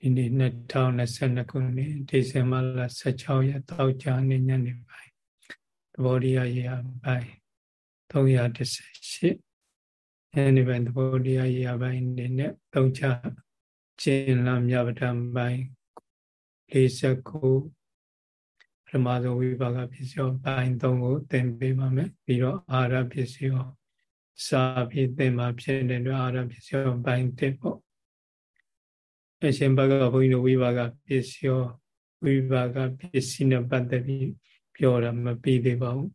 ဒီနေ့2022ခုနှစ်ဒီဇင်ဘာလ16ရက်တောက်ကြနေ့ညနေပိုင်းသဘောတရားရေးအပိုင်း318ညနေပိုင်းသဘောတရားရေးအပိုင်းနေနဲ့သုံးချကျင်လာမြပဒံပိုင်း49ပထမဆုံးဝိပါကပစ္စယောပိုင်း3ကိုသင်ပေးပါမယ်ပြီးတော့အာရပစ္စယောစာဖြစ်သင်မှာဖြစ်တဲ့အတွက်အာရပစ္စယောပိုင်း1ပေါ့ အရှင်ဘဂဝါဘုန်းကြီးတို့ဝိပါကပစ္စယောဝိပါကပစ္စည်းနဲ့ပတ်သက်ပြီးပြောတာမပြီးသေးပါဘူး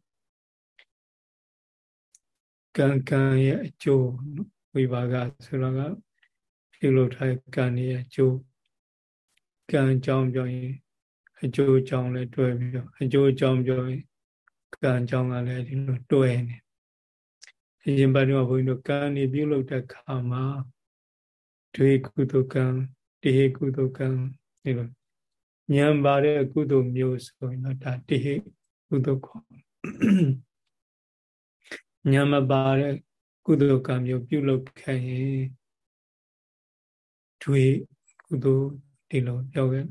ကံကံရဲ့အကျိုးဝိပါကဆိုတော့ကပြုလုပ်ထားကံရဲ့အကျိုးကံအကြောင်းပြောရင်အကျိုးအကြောင်းလည်းတွဲပြီးတော့အကျိုးအကြောင်းပြောရင်ကံအကြောင်းကလည်းဒီလိုတွဲနေအရှင်ဘဂဝါဘုန်းကြီးတို့ကံနေပြုလုပ်တဲ့ခါမှာဒွေကုသကံ တိဟိကုသိုလ်ကံဒီလိုဉာဏ်ပါတဲ့ကုသိုလ်မျိုးဆိုရင်တော့ဒါတိဟိကုသိုလ်ခေါ်ဉာဏ်မပါတဲ့ကုသိုလ်ကံမျိုးပြုလုပ်ခဲ့ရင်တွေကုသိုလ်ဒီလိုပြောခဲ့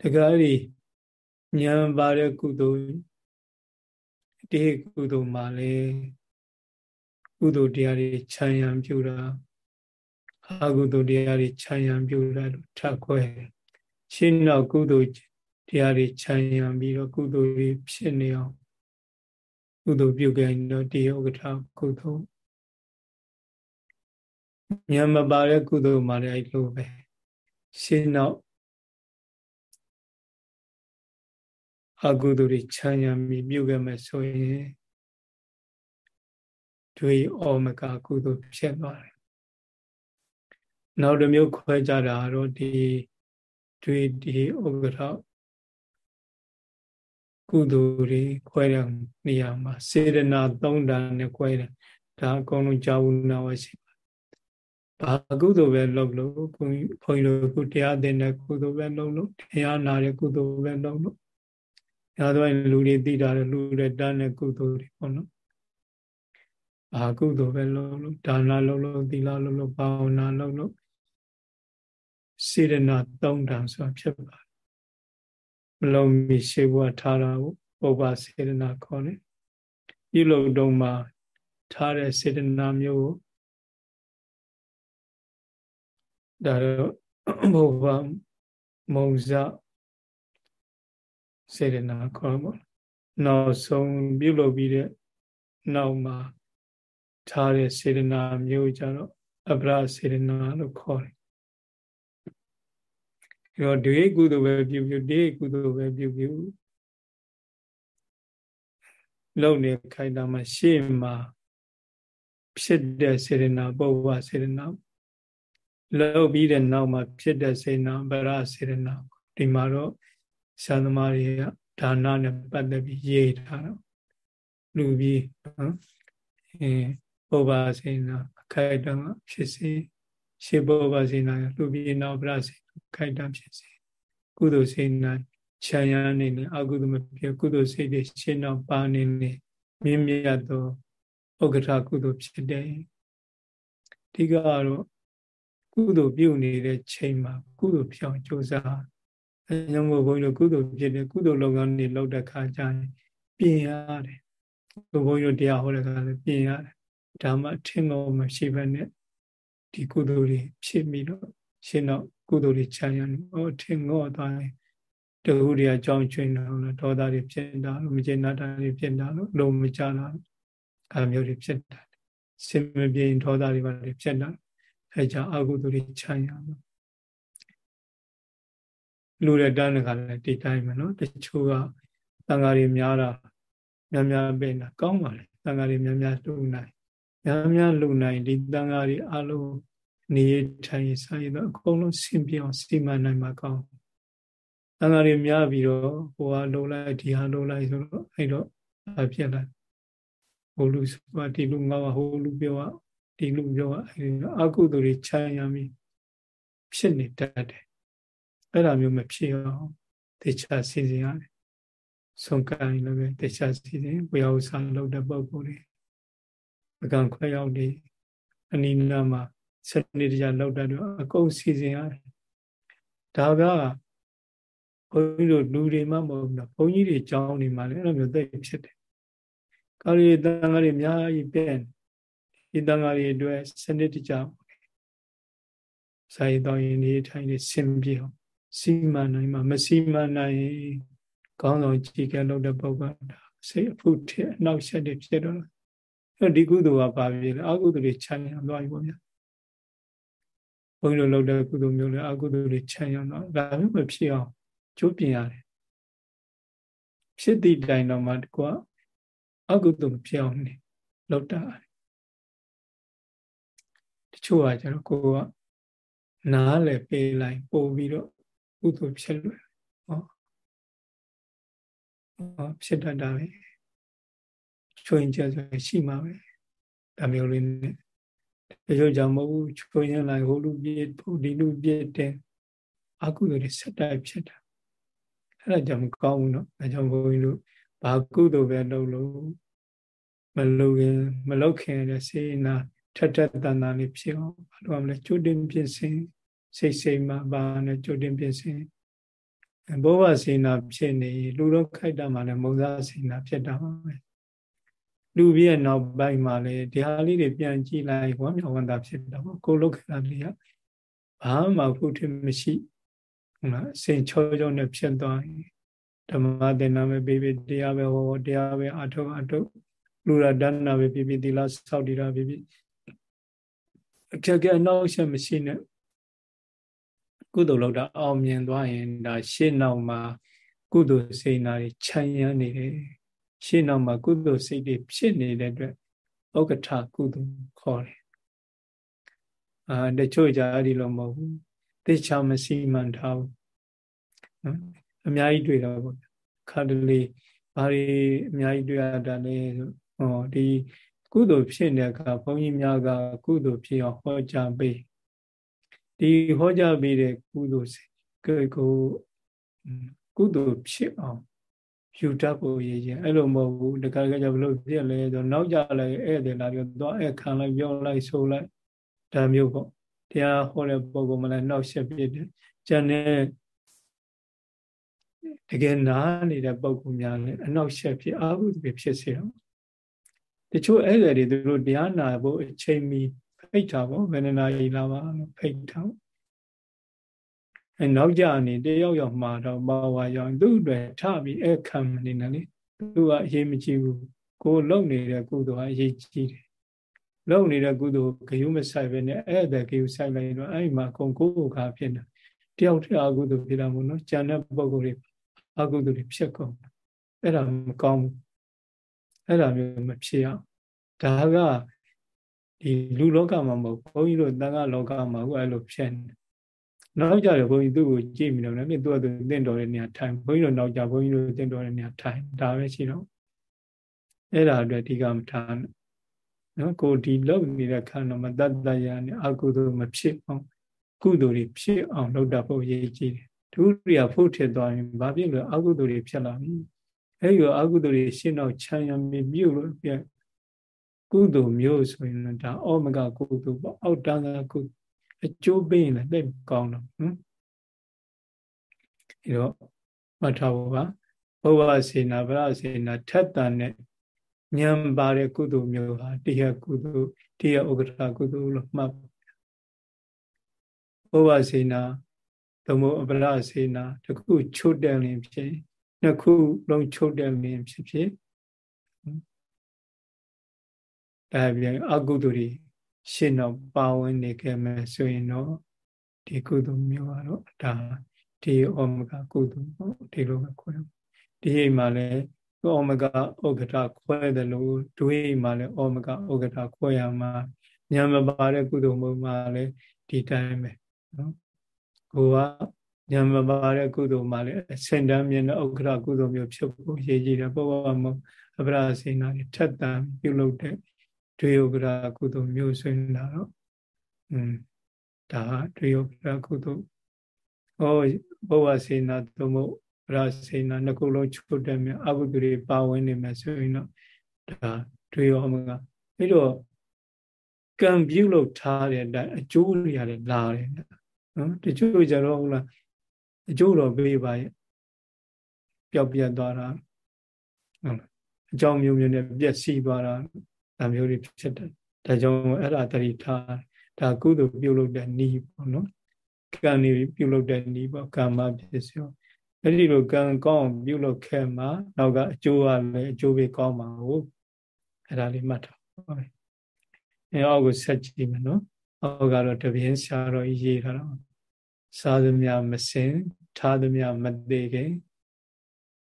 တကားဒီဉာဏ်ပါတဲ့ကုသိုလ်တိဟိကုသိုလ်မှာလေကုသိုလ်တရားတွေခြံရံပြုတာ အကုသိုလ်တရားတွေခြံရံပြုလာလို့ထပ်ခွဲရှင်းတော့ကုသိုလ်တရားတွေခြံရံပြီးတော့ကုသိုလ်တွေဖြစ်နေအောင်ကုသိုလ်ပြုကြရင်တော့ဒီဥက္ကဋ္ဌကုသိုလ်ညံမပါတဲ့ကုသိုလ်မှလည်းအဲ့လိုပဲရှင်းတော့အကုသိုလ်တွေခြံရံပြီးပြုခဲ့မယ်ဆိုရင်တွေဩမကကုသိုလ်ဖြစ်သွားတယ် နောက်တစ်မျိုးခွဲကြတာတော့ဒီတွေဒီဥက္ကဋ္ဌကုသိုလ်တွေခွဲတဲ့နေရာမှာစေတနာသုံးဓာတ်နဲ့ခွဲတယ်ဒါအကုန်လုံးကြာဝနာဝရှိပါဘာကုသိုလ်ပဲလုပ်လို့ဘုန်းကြီးဘုန်းကြီးတို့ကုတရားသင်တဲ့ကုသိုလ်ပဲလုပ်လို့တရားနာတဲ့ကုသိုလ်ပဲလုပ်လို့ညာတော့လူတွေသိတာလူတွေတန်းတဲ့ကုသိုလ်တွေပေါ့နော်ဘာကုသိုလ်ပဲလုပ်လို့ဒါနလုပ်လို့သီလလုပ်လို့ဘာဝနာလုပ်လို့ စေရနာသုံးတန်ဆိုတာဖြစ်ပါတယ်မလုံးမီရှေးဘဝထားတာကိုပုပ္ပစေရနာခေါ်တယ်ပြုလုပ်တုံးမှာထားတဲ့စေရနာမျိုးကိုဒါတော့ဘုရားမုံဇစေရနာခေါ်ပါနောက်ဆုံးပြုလုပ်ပြီးတဲ့နောက်မှာထားတဲ့စေရနာမျိုးကြတော့အပရာစေရနာလို့ခေါ်တယ် ရောဒွေကုသိုလ်ပဲပြုပြုဒေကုသိုလ်ပဲပြုပြုလုံနေခိုင်တာမှာရှေ့မှာဖြစ်တဲ့စေရနာပုဗ္ဗစေရနာလောက်ပြီးတဲ့နောက်မှာဖြစ်တဲ့စေနာဗရစေရနာဒီမှာတော့ဆရာသမားတွေကဒါနနဲ့ပတ်သက်ပြီးရေးထားတော့လူပြီးနော်အဲပုဗ္ဗစေနာအခိုက်အတန့်ဖြစ်စေရှေပုဗ္ဗစေနာလူပြီးနောက်ဗရစေ ခိုက်တာဖြစ်စေကုသိုလ်စိတ်နာခြံရနေနေအကုသိုလ်မဖြစ်ကုသိုလ်စိတ်တွေရှင်းတော့ပါနေနေမြင့်မြတ်သောဥက္ကဋ္ဌကုသိုလ်ဖြစ်တယ်အဓိကတော့ကုသိုလ်ပြုနေတဲ့ချိန်မှာကုသိုလ်ဖြောင်းကြိုးစားအဲကြောင့်မို့ဘုန်းကြီးတို့ကုသိုလ်ဖြစ်တဲ့ကုသိုလ်လုပ်ငန်းတွေလုပ်တဲ့ခါကျရင်ပြင်ရတယ်ဘုန်းကြီးတို့တရားဟောတဲ့ခါလည်းပြင်ရတယ်ဒါမှထင်ကုန်မရှိဘဲနဲ့ဒီကုသိုလ်တွေဖြစ်ပြီးတော့ ရှင်းတော့ကုသိုလ်တွေချမ်းရနေဟောထင်ငော့သွားရင်တခုတည်းအကြောင်းချွင်းတော့လို့ဒေါသတွေဖြစ်တာလို့မကျေနပ်တာတွေဖြစ်တာလို့လုံးမကြတာအဲမျိုးတွေဖြစ်တာစင်မပြေရင်ဒေါသတွေပါတွေဖြစ်တာအဲကြောင့်အကုသိုလ်တွေချမ်းရမှာလူတဲ့တန်းကလည်းဒီတိုင်းပဲနော်တချို့ကတန်ဃာတွေများတာများများပြင်တာကောင်းပါလေတန်ဃာတွေများများလှူနိုင်များများလှူနိုင်ဒီတန်ဃာတွေအလုံး နေထိုင်စားရတော့အကုန်လုံးဆင်ပြေအောင်စီမံနိုင်မှာကောင်းအင်္ဂါတွေများပြီးတော့ဟိုဟာလုံးလိုက်ဒီဟာလုံးလိုက်ဆိုတော့အဲ့တော့အပြက်လိုက်ဟိုလူဆိုတာဒီလူငါ့ဟိုလူပြောကဒီလူပြောကအဲ့တော့အကုသိုလ်တွေခြံရမီဖြစ်နေတတ်တယ်အဲ့ဒါမျိုးမဖြစ်အောင်တေချာစီစဉ်ရတယ်ဆုံးကံလည်းပဲတေချာစီစဉ်ဝေယဥစားလုပ်တဲ့ပုံကိုယ်တွေအကံခွဲရောက်နေအနိနာမှာ စနစ်တကျလောက်တတ်တော့အကုန်စီစဉ်ရတယ်ဒါကဘုန်းကြီးတို့လူတွေမှမဟုတ်ဘူးဘုန်းကြီးတွေကြောင်းနေမှလည်းအဲ့လိုမျိုးသိဖြစ်တယ်ကာရီတန်ဃာတွေအများကြီးပြည့်ဒီတန်ဃာတွေအတွက်စနစ်တကျစာရေးတော်ရင်နေထိုင်နေစင်ပြေအောင်စီမံနိုင်မှာမစီမံနိုင်ကောင်းဆောင်ကြည်ကဲလုပ်တဲ့ပုဂ္ဂိုလ်ဒါစိတ်အဖုထအနောက်ဆက်တွေဖြစ်တော့အဲ့ဒီကုသိုလ်ကပါပြီလေအကုသိုလ်တွေခြံရံသွားပြီပေါ့ဗျာ ဘုန်းကြီးတို့လုပ်တဲ့ကုသိုလ်မျိုးလေအကုသိုလ်တွေခြံရံတော့ဒါမျိုးမဖြစ်အောင်ကြိုးပြင်ရတယ်ဖြစ်သည့်တိုင်တော့မှတကွာအကုသိုလ်မဖြစ်အောင်နေလောက်တာတချို့ကကျတော့ကိုကနားလည်းပေးလိုက်ပို့ပြီးတော့ကုသိုလ်ဖြစ်လွယ်ဟောဟောဖြစ်တတ်တာပဲချွင်ကြဆိုရှိမှာပဲဒါမျိုးလေးနဲ့ တချို့ကြောင့်မဟုတ်ဘူးချွင်ရလိုက်ဟိုလူပြည့်ဟိုဒီလူပြည့်တဲ့အကုသိုလ်တွေဆက်တိုက်ဖြစ်တာအဲ့ဒါကြောင့်မကောင်းဘူးเนาะအဲကြောင့်ဘုန်းကြီးတို့ဘာကုသိုလ်ပဲလုပ်လို့မလုပ်ခင်မလုပ်ခင်တဲ့စေနာထက်ထက်တန်တန်လေးဖြစ်အောင်ဘာလို့မလဲကြိုတင်ပြင်ဆင်စိတ်စိတ်မှာပါနဲ့ကြိုတင်ပြင်ဆင်ဘောဝစေနာဖြစ်နေလူတော့ခိုက်တာမှလည်းမုံစားစေနာဖြစ်တာပါပဲ လူပြည့်နောက်ပိုင်းမှာလည်းဒီဟာလေးတွေပြန်ကြည့်လိုက်ဝမ်းမြောက်ဝမ်းသာဖြစ်တာပေါ့ကိုလုတ်ခတာလေးကဘာမှဖုထမရှိဟုတ်လားအစဉ်ချောချောနဲ့ဖြစ်သွားရင်ဓမ္မသင်္နာပဲပြီးပြီးတရားပဲဟောတရားပဲအထောက်အထုတ်လူရဒနာပဲပြီးပြီးသီလစောင့်တည်တာပြီးပြီးအခက်အခဲအနောက်ရှက်မရှိနဲ့ကုသိုလ်လုပ်တာအောင်မြင်သွားရင်ဒါရှေ့နောက်မှာ ကုသိုလ်စိတ်နာတွေခြံရမ်းနေတယ် ရှေ့နောက်မှာကုသိုလ်စိတ်တွေဖြစ်နေတဲ့အတွက်ဥက္ကဋ္ဌကုသိုလ်ခေါ်တယ်အာတချို့ကြအဲ့ဒီလိုမဟုတ်ဘူးသိချာမစီမံထားဘူးနော်အများကြီးတွေ့တော့ပေါ့ခါတလေဘာတွေအများကြီးတွေ့ရတာလဲဟောဒီကုသိုလ်ဖြစ်တဲ့အခါဘုန်းကြီးများက ကုသိုလ်ဖြစ်အောင်ဟောကြားပေးဒီဟောကြားပေးတဲ့ကုသိုလ်ကိုကိုကုသိုလ်ဖြစ်အောင် ယူတတ်ဖို့ရည်ရင်အဲ့လိုမဟုတ်ဘူးတခါတခါကျဘလို့ဖြစ်လဲဆိုနောက်ကြလိုက်ဧည့်သည်လာပြီးတော့အဲ့ခံလိုက်ပြောလိုက်ဆိုလိုက်ဒါမျိုးပေါ့တရားဟောတဲ့ပုဂ္ဂိုလ်မလည်းနှောက်ရှက်ပြတယ်ကျန်တဲ့တကယ်နားနေတဲ့ပုဂ္ဂိုလ်များလည်းအနှောက်ရှက်ဖြစ်အာဟုတွေဖြစ်စေတော့တချို့ဧည့်သည်တွေသူတို့တရားနာဖို့အချိန်မီဖိတ်တာပေါ့ဘယ်နှနာရီလာပါလို့ဖိတ်တာ အဲနောက်ကြနေတယောက်ယောက်မှာတော့ဘာဝါရောင်သူ့အတွက်ထပြီးအဲ့ခံမနေနဲ့လေသူကအရေးမကြီးဘူးကိုလုံနေတဲ့ကုသိုလ်ကအရေးကြီးတယ်လုံနေတဲ့ကုသိုလ်ဂယုမဆိုင်ပဲနဲ့အဲ့တဲ့ဂယုဆိုင်လိုက်တော့အဲ့မှာကုံကိုယ်ကဖြစ်နေတယောက်တည်းအကုသိုလ်ဖြစ်တာမို့နော်ကျန်တဲ့ပုဂ္ဂိုလ်တွေအကုသိုလ်တွေဖြစ်ကုန်အဲ့ဒါမကောင်းဘူးအဲ့ဒါမျိုးမဖြစ်အောင်ဒါကဒီလူလောကမှာမဟုတ်ဘုန်းကြီးတို့တန်ခါလောကမှာဟုတ်အဲ့လိုဖြစ်နေ နောက်ကြရဘုန်းကြီးသူ့ကိုကြည့်မိတော့လည်းသူ့အတူတင့်တော်တဲ့နေရာထိုင်ဘုန်းကြီးတို့နောက်ကြဘုန်းကြီးတို့တင့်တော်တဲ့နေရာထိုင်ဒါပဲရှိတော့အဲ့ဒါအတွက်ဒီကမထားနော်ကိုဒီလောက်နေတဲ့ခန္ဓာမတတ်တရနဲ့အကုသိုလ်မဖြစ်အောင်ကုသိုလ်တွေဖြစ်အောင်လုပ်တာဖို့ရည်ကြီးတယ်ဒုတိယဖို့ထစ်သွားရင်ဘာဖြစ်လို့အကုသိုလ်တွေဖြစ်လာပြီအဲ့ဒီအကုသိုလ်တွေရှင်းတော့ခြံရမြပြုတ်လို့ပြကုသိုလ်မျိုးဆိုရင်ဒါဩမကကုသိုလ်ပေါ့အောက်တန်းကကု အကျိုးပေးရင်လည်းသိကောင်းတော့ဟမ်ဒီတော့မှတ်ထားဖို့ပါဘဝစေနာဗရစေနာထက်တန်တဲ့ဉာဏ်ပါတဲ့ကုသိုလ်မျိုးဟာတရားကုသိုလ်တရားဥက္ကဋ္ဌကုသိုလ်လို့မှတ်ဘဝစေနာသမုအပရစေနာတခုချုပ်တယ်လင်ဖြစ်နှစ်ခုလုံးချုပ်တယ်လင်ဖြစ်ဖြစ်ဒါပြန်အကုသိုလ်တွေ ရှင်းတော့ပါဝင်နေခဲ့မယ်ဆိုရင်တော့ဒီကုသိုလ်မျိုးကတော့ဒါဒီဩမကကုသိုလ်ပေါ့ဒီလိုပဲခွဲဒီအိမ်မှာလည်းဩမကဩကတာခွဲတယ်လို့ဒွေအိမ်မှာလည်းဩမကဩကတာခွဲရမှာညံမပါတဲ့ကုသိုလ်မျိုးမှာလည်းဒီတိုင်းပဲနော်ကိုကညံမပါတဲ့ကုသိုလ်မှာလည်းအစင်တမ်းမြင်တဲ့ဥက္ကရာကုသိုလ်မျိုးဖြစ်ဖို့ရည်ကြည်တယ်ဘောဝမအပရာစေနာတွေထက်တန်ပြုလုပ်တဲ့ ဒွေဥက္ကရာကုသိုလ်မျိုးဆိုရင်တော့อืมဒါဒွေဥက္ကရာကုသိုလ်ဟောဘောဝစေနာသို့မဟုတ်ပရာစေနာနှစ်ခုလုံးချုပ်တဲ့မြအကုသိုလ်တွေပါဝင်နေမယ်ဆိုရင်တော့ဒါဒွေရောမကအဲ့တော့ကံပြုလုပ်ထားတဲ့အတိုင်းအကျိုးတွေရတယ်လာတယ်နော်တချို့ကြတော့ဟုတ်လားအကျိုးတော့ပေးပါရဲ့ပျောက်ပြတ်သွားတာဟုတ်လားအကြောင်းမျိုးမျိုးနဲ့ပြည့်စည်သွားတာ ဒါမျိုးတွေဖြစ်တယ်ဒါကြောင့်အဲ့ဒါတတိထားဒါကုသိုလ်ပြုလုပ်တဲ့ဤပေါ့နော်ကံနေပြုလုပ်တဲ့ဤပေါ့ကာမဖြစ်စေအဲ့ဒီလိုကံကောင်းပြုလုပ်ခဲ့မှနောက်ကအကျိုးကလည်းအကျိုးပဲကောင်းမှာဟုတ်အဲ့ဒါလေးမှတ်ထားပါမယ်အဲအောက်ကိုဆက်ကြည့်မယ်နော်အောက်ကတော့တပင်းဆရာတော်ရေးထားတာစားသမျှမစင်ထားသမျှမသေးခင်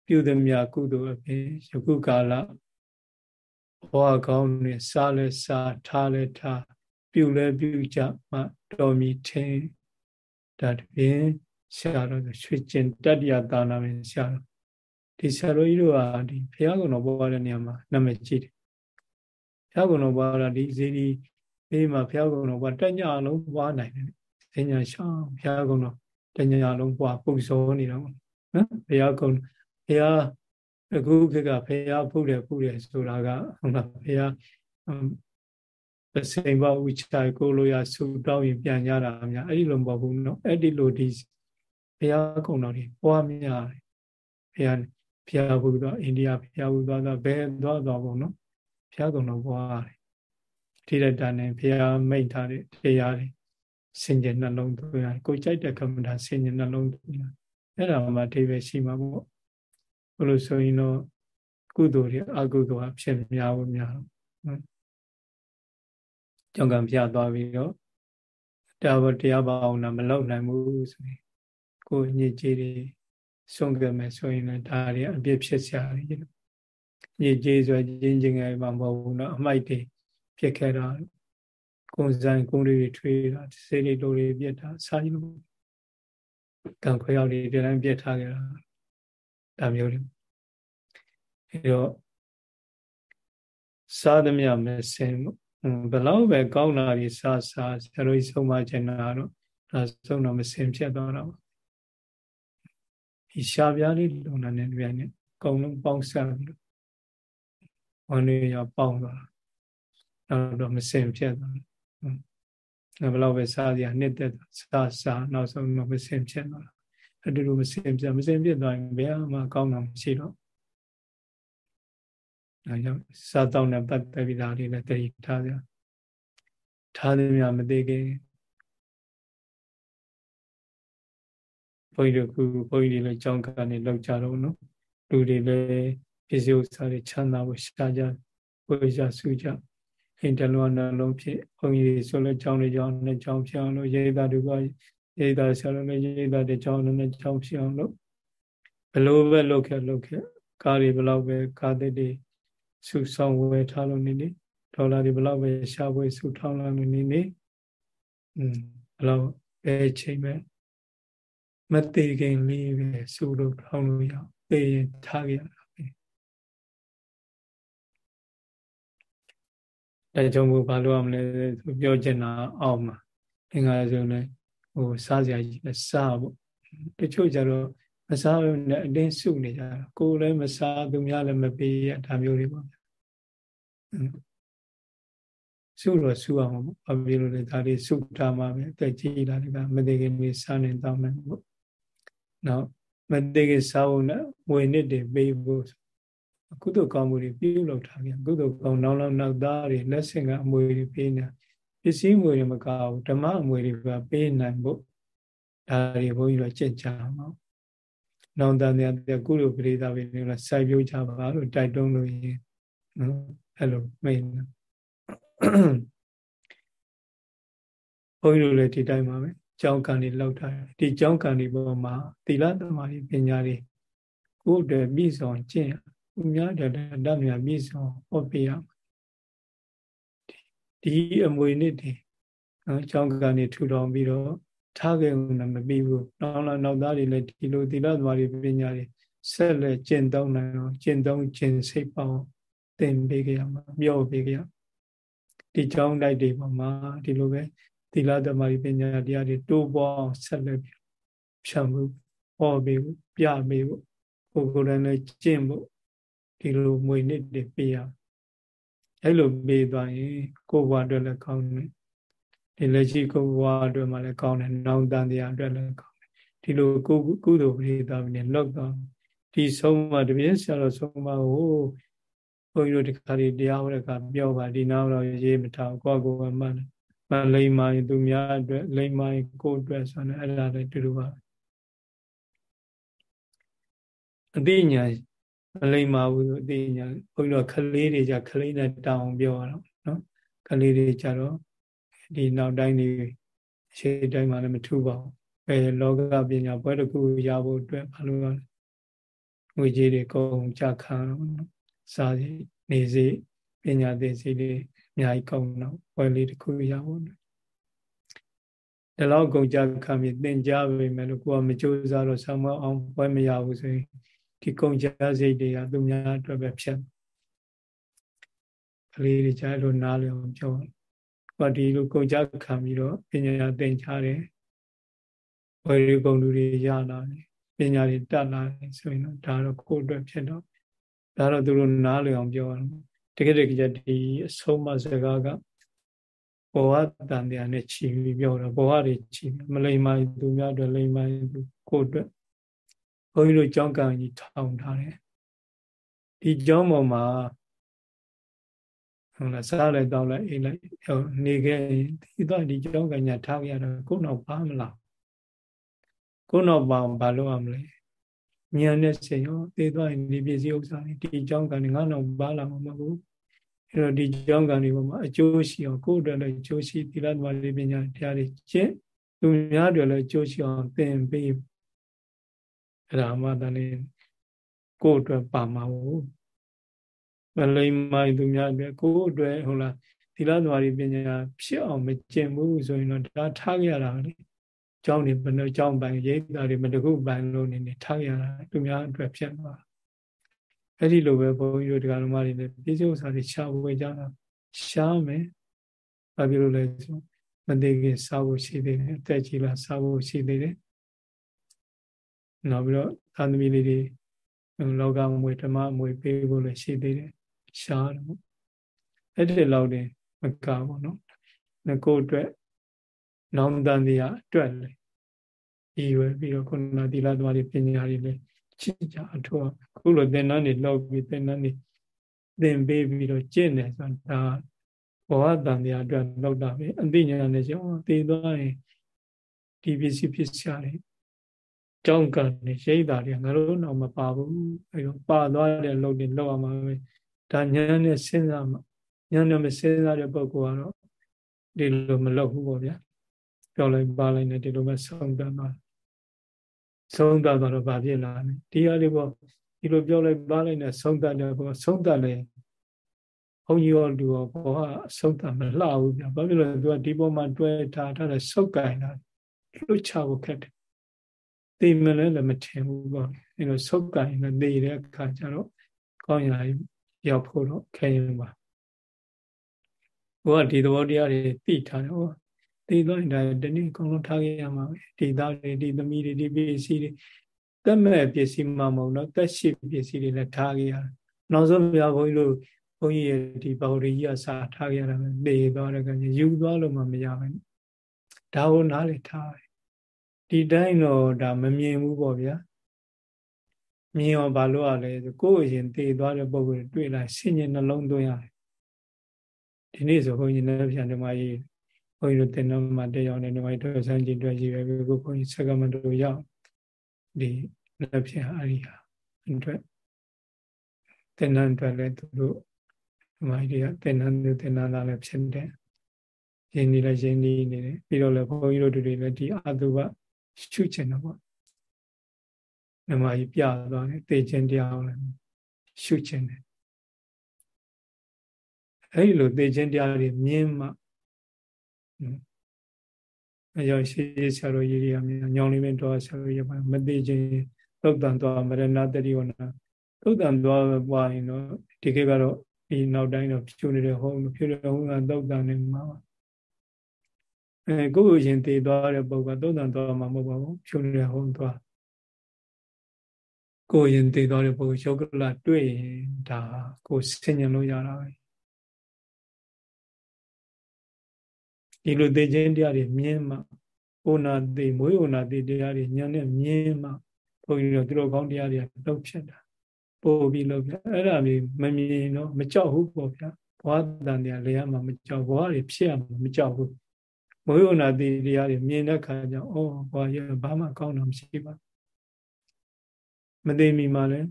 ပြုသမျှကုသိုလ်အပြင်ယခုကာလ ဘဝကောင်းနဲ့စားလဲစားထားလဲထားပြုလဲပြုကြမှတော်မီထင်ဒါတပင်းရှာတော့ရွှေကျင်တတ္တရာတာနာမင်းရှာတော့ဒီဆရာတော်ကြီးတို့ကဒီဘုရားကုံတော်ဘွားတဲ့နေရာမှာနာမည်ကြီးတယ်ဘုရားကုံတော်ဘွားတာဒီဇီဒီအေးမှာဘုရားကုံတော်ဘွားတညလုံးဘွားနိုင်တယ်ဇင်ညာရှောင်းဘုရားကုံတော်တညလုံးဘွားပုံစောနေတာပေါ့နော်ဘုရားကုံဘုရား အခုခေတ်ကဘုရားဖုတ်တယ်ဖုတ်တယ်ဆိုတာကဟုတ်လားဘုရားအစိမ်ဘဝိချာကိုလိုရဆူတောင်းရင်ပြန်ကြတာများအဲ့ဒီလိုမဟုတ်ဘူးနော်အဲ့ဒီလိုဒီဘုရားကုံတော်တွေပွားများတယ်ဘုရားဘုရားဘုရားအိန္ဒိယဘုရားဘုရားသွားဘယ်သွားသွားပေါ့နော်ဘုရားကုံတော်ပွားတယ်ထိတဲ့တန်နဲ့ဘုရားမိတ်ထားတဲ့တရားတွေစင်ကြယ်နှလုံးသွင်းရတယ်ကိုကြိုက်တဲ့ကမ္မထာစင်ကြယ်နှလုံးသွင်းရအဲ့ဒါမှအထိပဲရှိမှာပေါ့ ဘလို့ဆိုရင်တော့ကုသိုလ်တွေအကုသိုလ်အဖြစ်များဖို့များနော်ကြောင့်ကံပြသွားပြီးတော့တရားဘောတရားပါအောင်မလောက်နိုင်ဘူးဆိုရင်ကိုညစ်ကြေးတွေဆုံးကြမယ်ဆိုရင်လည်းဒါတွေအပြစ်ဖြစ်ရှာတယ်ညစ်ကြေးဆိုရင်ချင်းငယ်မှာမဟုတ်ဘူးเนาะအမိုက်တွေဖြစ်ခဲ့တာကုံဆိုင်ကုံတွေထွေးတာစေးလေးတို့တွေပြက်တာစာကြီးလို့ကံခွဲရောက်တွေဒီတိုင်းပြက်ထားခဲ့တာ ဒါမျိုးတွေအဲတော့စားသမျှမစင်ဘလောက်ပဲကောင်းလာပြီးစားစားဆရာတို့ဆုံးမချင်တာတော့ဒါဆုံးတော့မစင်ဖြစ်တော့တော့ဒီရှားပြားလေးလုံတာနဲ့ပြန်နေအကုန်လုံးပေါင်းစပ်ပြီးဝန်တွေရပေါင်းသွားနောက်တော့မစင်ဖြစ်သွားတယ်ဘယ်လောက်ပဲစားစရာနှစ်သက်စားစားနောက်ဆုံးတော့မစင်ဖြစ်သွား အတူတူမစင်ပြမစင်ပြသွားရင်ဘယ်မှကောင်းတာမရှိတော့အဲကြောင့်စားတော့နဲ့ပတ်သက်ပြီးသားလေးလည်းတတိထားကြထားသည်များမသေးခင်ဘုန်းကြီးတို့ခုဘုန်းကြီးတွေလည်းကြောင်းကနေလောက်ကြတော့နော်လူတွေလည်းပစ္စည်းဥစ္စာတွေချမ်းသာဖို့ရှားကြဝေကြစုကြအိမ်တလုံးနှလုံးဖြစ်ဘုန်းကြီးတွေဆိုလည်းကြောင်းတွေကြောင်းနဲ့ကြောင်းဖြစ်အောင်လို့ရေးသားတို့က ရေးသားဆရာတော်လည်းရေးသားတဲ့ကြောင်းနဲ့ကြောင်းဖြစ်အောင်လို့ဘလို့ပဲလုပ်ခဲ့လုပ်ခဲ့ကားတွေဘလောက်ပဲကားတဲ့တွေစုဆောင်ဝယ်ထားလို့နေနေဒေါ်လာတွေဘလောက်ပဲရှားပွဲစုထောင်းလာလို့နေနေอืมဘလောက်ပဲချိန်ပဲမသေးခင်လေးပဲစုလို့ထောင်းလို့ရအောင်သေရင်ထားကြရတာပဲအဲကြောင့်ဘာလို့ရမလဲဆိုပြောချင်တာအောင်မှာအင်္ဂါဆိုနေ ဟိုစားစရာကြီးလဲစားပေါ့တချို့ကြတော့မစားနဲ့အတင်းစုနေကြတာကိုယ်လည်းမစားသူများလည်းမပေးရဒါမျိုးတွေပေါ့စုတော့စုအောင်ပေါ့ဘာဖြစ်လို့လဲဒါတွေစုထားမှာပဲအသက်ကြီးလာတယ်ကမသေးခင်လေးစားနေတော့မယ်ပေါ့နောက်မသေးခင်စားဖို့နဲ့ဝေနစ်တွေပေးဖို့ကုသိုလ်ကောင်းမှုတွေပြုလုပ်ထားကြကုသိုလ်ကောင်းနောက်နောက်နောက်သားတွေလက်ဆင့်ကအမွေတွေပေးနေပ စ္စည်းမွေတွေမကောက်ဓမ္မအမွေတွေကပေးနိုင်ဖို့ဒါတွေဘုန်းကြီးတို့ကြင်ကြမှာနောင်တန်တဲ့ကုလိုပရိသတ်တွေလည်းစိုက်ပြိုးကြပါလို့တိုက်တွန်းလို့ရင်နော်အဲ့လိုမိန်ဘုန်းကြီးတို့လည်းဒီတိုင်းပါပဲကြောင်းကံတွေလောက်ထားတယ်ဒီကြောင်းကံတွေပေါ်မှာသီလသမာဓိပညာတွေကိုယ်တည်းပြီးဆုံးကျင့်ဥများတဲ့တတ်မြတ်ပြီးဆုံးဟောပြရ ဒီအမွေနစ်တွေနော်ကြောင်းကံတွေထူထောင်ပြီးတော့ထားခဲ့ဦးလည်းမပြီးဘူးနောက်လာနောက်သားတွေလည်းဒီလိုသီလသမာဓိပညာတွေဆက်လက်ကျင့်သုံးနိုင်အောင်ကျင့်သုံးခြင်းစိတ်ပေါင်းသင်ပေးကြရမှာပြောပေးကြရဒီကြောင်းတိုက်တွေပေါ်မှာဒီလိုပဲသီလသမာဓိပညာတရားတွေတိုးပေါ်အောင်ဆက်လက်ပြီးဖြတ်မှုဟောပေးဖို့ပြပေးဖို့ကိုယ်ကိုယ်တိုင်လည်းကျင့်ဖို့ဒီလိုမွေနစ်တွေပေးရအဲ့ လိုပေးသွားရင်ကိုယ်ဘဝအတွက်လည်းကောင်းတယ်ဒီလက်ရှိကိုယ်ဘဝအတွက်မှလည်းကောင်းတယ်နောင်တန်တရားအတွက်လည်းကောင်းတယ်ဒီဒီလိုကုကုသိုလ်ပရိသတ်နဲ့လောက်တော့ဒီဆုံးမတပြည့်ဆရာတော်ဆုံးမကိုဘုန်းကြီးတို့ဒီခါလေးတရားဟောတဲ့အခါပြောပါဒီနောက်တော့ရေးမထားကိုယ့်ကိုယ်ကမှမလိမ္မာရင်သူများအတွက်လိမ္မာရင်ကိုယ်အတွက်ဆိုတော့အဲ့ဒါလည်းတူတူပါအသိဉာဏ် မလိမ္မာဘူးအသိဉာဏ်ဘုန်းကြီးတို့ခလေးတွေじゃခလေးနဲ့တောင်းပြောရတော့နော်ခလေးတွေကြတော့ဒီနောက်တိုင်းနေရှေ့တိုင်းမှာလည်းမထူပါဘူးပဲလောကပညာဘွဲတစ်ခုရဖို့အတွက်ဘာလို့လဲငွေကြီးတွေကုန်ကြခံတော့စားစီနေစီပညာသင်စီတွေအများကြီးကောင်းတော့ဘွဲလေးတစ်ခုရဖို့ဒီလောက်ကုန်ကြခံပြီးသင်ကြားပေမဲ့လို့ကိုကမကြိုးစားတော့ဆောင်းမအောင်ဘွဲမရဘူးဆိုရင် ဒီကုန်ကြစိတ်တွေကသူများအတွက်ပဲဖြတ်ကလေးတွေကြားလို့နားလည်အောင်ပြောဟောဒီလိုကုန်ကြခံပြီးတော့ပညာသင်ကြားတယ်ဝေရီကုံလူတွေရလာတယ်ပညာတွေတက်လာတယ်ဆိုရင်တော့ဒါတော့ကိုယ့်အတွက်ဖြစ်တော့ဒါတော့သူတို့နားလည်အောင်ပြောရအောင်တကယ်တကယ်ဒီအဆုံးမစကားကဘဝတန်တရားနဲ့ခြီးပြီးပြောတော့ဘဝတွေခြီးမလိမ္မာသူများအတွက်လိမ္မာသူကိုယ့်အတွက် ဘုန်းကြီးတို့ကြောင်းကံကြီးထောင်ထားတယ်ဒီကြောင်းပေါ်မှာဟုတ်လားစားလိုက်တောင်းလိုက်အိမ်လိုက်နေခဲ့ဒီတော့ဒီကြောင်းကညာထားကြရတော့ကိုယ်တော့ပါမလားကိုယ်တော့ပါဘာလို့ရမလဲဉာဏ်နဲ့စိတ်ရောသိသွားရင်ဒီပစ္စည်းဥစ္စာတွေဒီကြောင်းကံတွေငါတော့ပါလာမှာမဟုတ်ဘူးအဲ့တော့ဒီကြောင်းကံတွေပေါ်မှာအကျိုးရှိအောင်ကိုယ်အတွက်လည်းအကျိုးရှိသီလသမာဓိပညာတရားတွေကျင့်သူများတွေလည်းအကျိုးရှိအောင်သင်ပေး အဲ့ဒါမှတည်းကိုယ်အတွက်ပါမှာဘူးမလိမ္မာသူများအတွက်ကိုယ်အတွက်ဟုတ်လားသီလသမာဓိပညာဖြစ်အောင်မကျင့်ဘူးဆိုရင်တော့ဒါထားကြရတာလေကျောင်းတွေဘယ်နှကျောင်းပိုင်ရိပ်သားတွေမတခုပိုင်လို့နေနေထားရတာသူများအတွက်ဖြစ်သွားအဲ့ဒီလိုပဲဘုန်းကြီးတို့တရားဓမ္မတွေလည်းပြည့်စုံစာတွေရှားဝေကြတာရှားမယ်ဘာဖြစ်လို့လဲဆိုမသိခင်စားဖို့ရှိသေးတယ်အသက်ကြီးလာစားဖို့ရှိသေးတယ် နောက်ပြီးတော့သာသမီလေးတွေလောကမွေဓမ္မမွေပေးဖို့လည်းရှိသေးတယ်ရှားတယ်အဲ့ဒီလောက်နေမကဘူးနော်ကိုယ်အတွက်နောင်တန်တရားအတွက်လေရည်ရွယ်ပြီးတော့ခုနသီလသမားတွေပညာတွေလည်းချစ်ကြအထောက်ခုလိုသင်္นานတွေလောက်ပြီးသင်္นานတွေသင်ပေးပြီးတော့ကျင့်တယ်ဆိုတာဘောဟတန်တရားအတွက်လောက်တာပဲအသိဉာဏ်နဲ့ကျောင်းသိသွားရင်ဒီပစ္စည်းဖြစ်ရှာတယ် ကြောင်းကနေရိတ်တာတွေငါတို့တော့မပါဘူးအဲတော့ပါသွားတဲ့လောက်တွေလောက်အောင်ပါပဲဒါဉာဏ်နဲ့စဉ်းစားမှဉာဏ်နဲ့မစဉ်းစားတဲ့ပုဂ္ဂိုလ်ကတော့ဒီလိုမလုပ်ဘူးပေါ့ဗျာပြောလိုက်ပါလိုက်နဲ့ဒီလိုပဲဆုံးတတ်သွားဆုံးတတ်သွားတော့ဗာဖြစ်လာတယ်ဒီဟာလေးပေါ့ဒီလိုပြောလိုက်ပါလိုက်နဲ့ဆုံးတတ်တယ်ပေါ့ဆုံးတတ်လေဘုန်းကြီးရောလူရောဘောကအဆုံးတတ်မလှဘူးဗျာဘာဖြစ်လို့လဲသူကဒီပေါ်မှာတွဲထားထားတဲ့စုပ်ကင်တာလွတ်ချဖို့ခက်တယ် သိမလဲလည်းမထင်ဘူးပေါ့အဲလိုစုပ်ကင်နဲ့သိတဲ့အခါကျတော့ကောင်းရာရောက်ဖို့တော့ခဲရင်ပါဘုရားဒီသဘောတရားတွေသိထားတယ်ဟောသိသွားရင်ဒါတနေ့အကုန်လုံးထားခဲ့ရမှာပဲဒီသားတွေဒီသမီးတွေဒီပစ္စည်းတွေတက်မဲ့ပစ္စည်းမှမဟုတ်တော့တက်ရှိပစ္စည်းတွေလည်းထားခဲ့ရတယ်နောက်ဆုံးပြဘုန်းကြီးတို့ဘုန်းကြီးရဲ့ဒီဘော်ရီကြီးအစားထားခဲ့ရတာပဲသိသွားတဲ့ကယူသွားလို့မှမရဘူးဒါကိုနားလေထားတယ် ဒီတိုင်းတော့ဒါမမြင်ဘူးပေါ့ဗျာမြင်အောင်ဘာလို့ရလဲဆိုကိုယ့်အရင်တည်သွားတဲ့ပုံကိုတွေ့လိုက်ဆင်ញနှလုံးသွင်းရတယ်ဒီနေ့ဆိုဘုန်းကြီးလည်းပြန်ဓမ္မကြီးဘုန်းကြီးတို့တင်တော်မှာတရားနဲ့ဓမ္မကြီးတို့ဆန်းကျင်တွေ့ရှိပဲကိုဘုန်းကြီးဆက်ကမတို့ရောက်ဒီလက်ဖြင့်အရိယာအတွက်တင်နန်းအတွက်လည်းသူတို့ဓမ္မကြီးတွေကတင်နန်းတွေတင်နန်းလာလည်းဖြစ်တယ်ရင်းနေလည်းရင်းနေနေတယ်ပြီးတော့လည်းဘုန်းကြီးတို့တွေလည်းဒီအတုပ ရှုချင်တော့ပေါ့ဓမ္မကြီးပြသွားတယ်သိခြင်းတရားလည်းရှုချင်တယ်အဲ့ဒီလိုသိခြင်းတရားတွေမြင်မှအကြောင်းရှိဆရာတော်ကြီးတွေကညောင်းလေးမတော်ဆရာတော်ကြီးမသိခြင်းသုတ်တန်သွားမရဏတတိဝနာသုတ်တန်သွားပွားရင်တော့ဒီခေတ်ကတော့ဒီနောက်တိုင်းတော့ဖြူနေတဲ့ဟုတ်ဖြူနေတဲ့ဟုတ်ကသုတ်တန်နေမှာပါ အဲကိုယ့်ကိုရင်တည်သွားတဲ့ပုဂ္ဂိုလ်သုတ်တန်သွားမှာမဟုတ်ပါဘူးဖြူနေတဲ့ဟုတ်သွားကိုယ်ရင်တည်သွားတဲ့ပုဂ္ဂိုလ်ယောဂလတွေ့ရင်ဒါကိုဆင်ញံလို့ရတာပဲဒီလိုသိခြင်းတရားတွေမြင်မှအိုနာတိမွေးအိုနာတိတရားတွေညာနဲ့မြင်မှဘုန်းကြီးတို့သူတို့ကောင်းတရားတွေလှုပ်ဖြစ်တာပို့ပြီးလှုပ်ပြအဲ့ဒါမျိုးမမြင်တော့မကြောက်ဘူးပေါ့ဗျာဘဝတန်တရားလေရမှာမကြောက်ဘဝတွေဖြစ်ရမှာမကြောက်ဘူး မွေးအိုနာတိတရားတွေမြင်တဲ့ခါကျအော်ဘဝရဘာမှကောင်းတာမရှိပါမသိမီမှာလည်း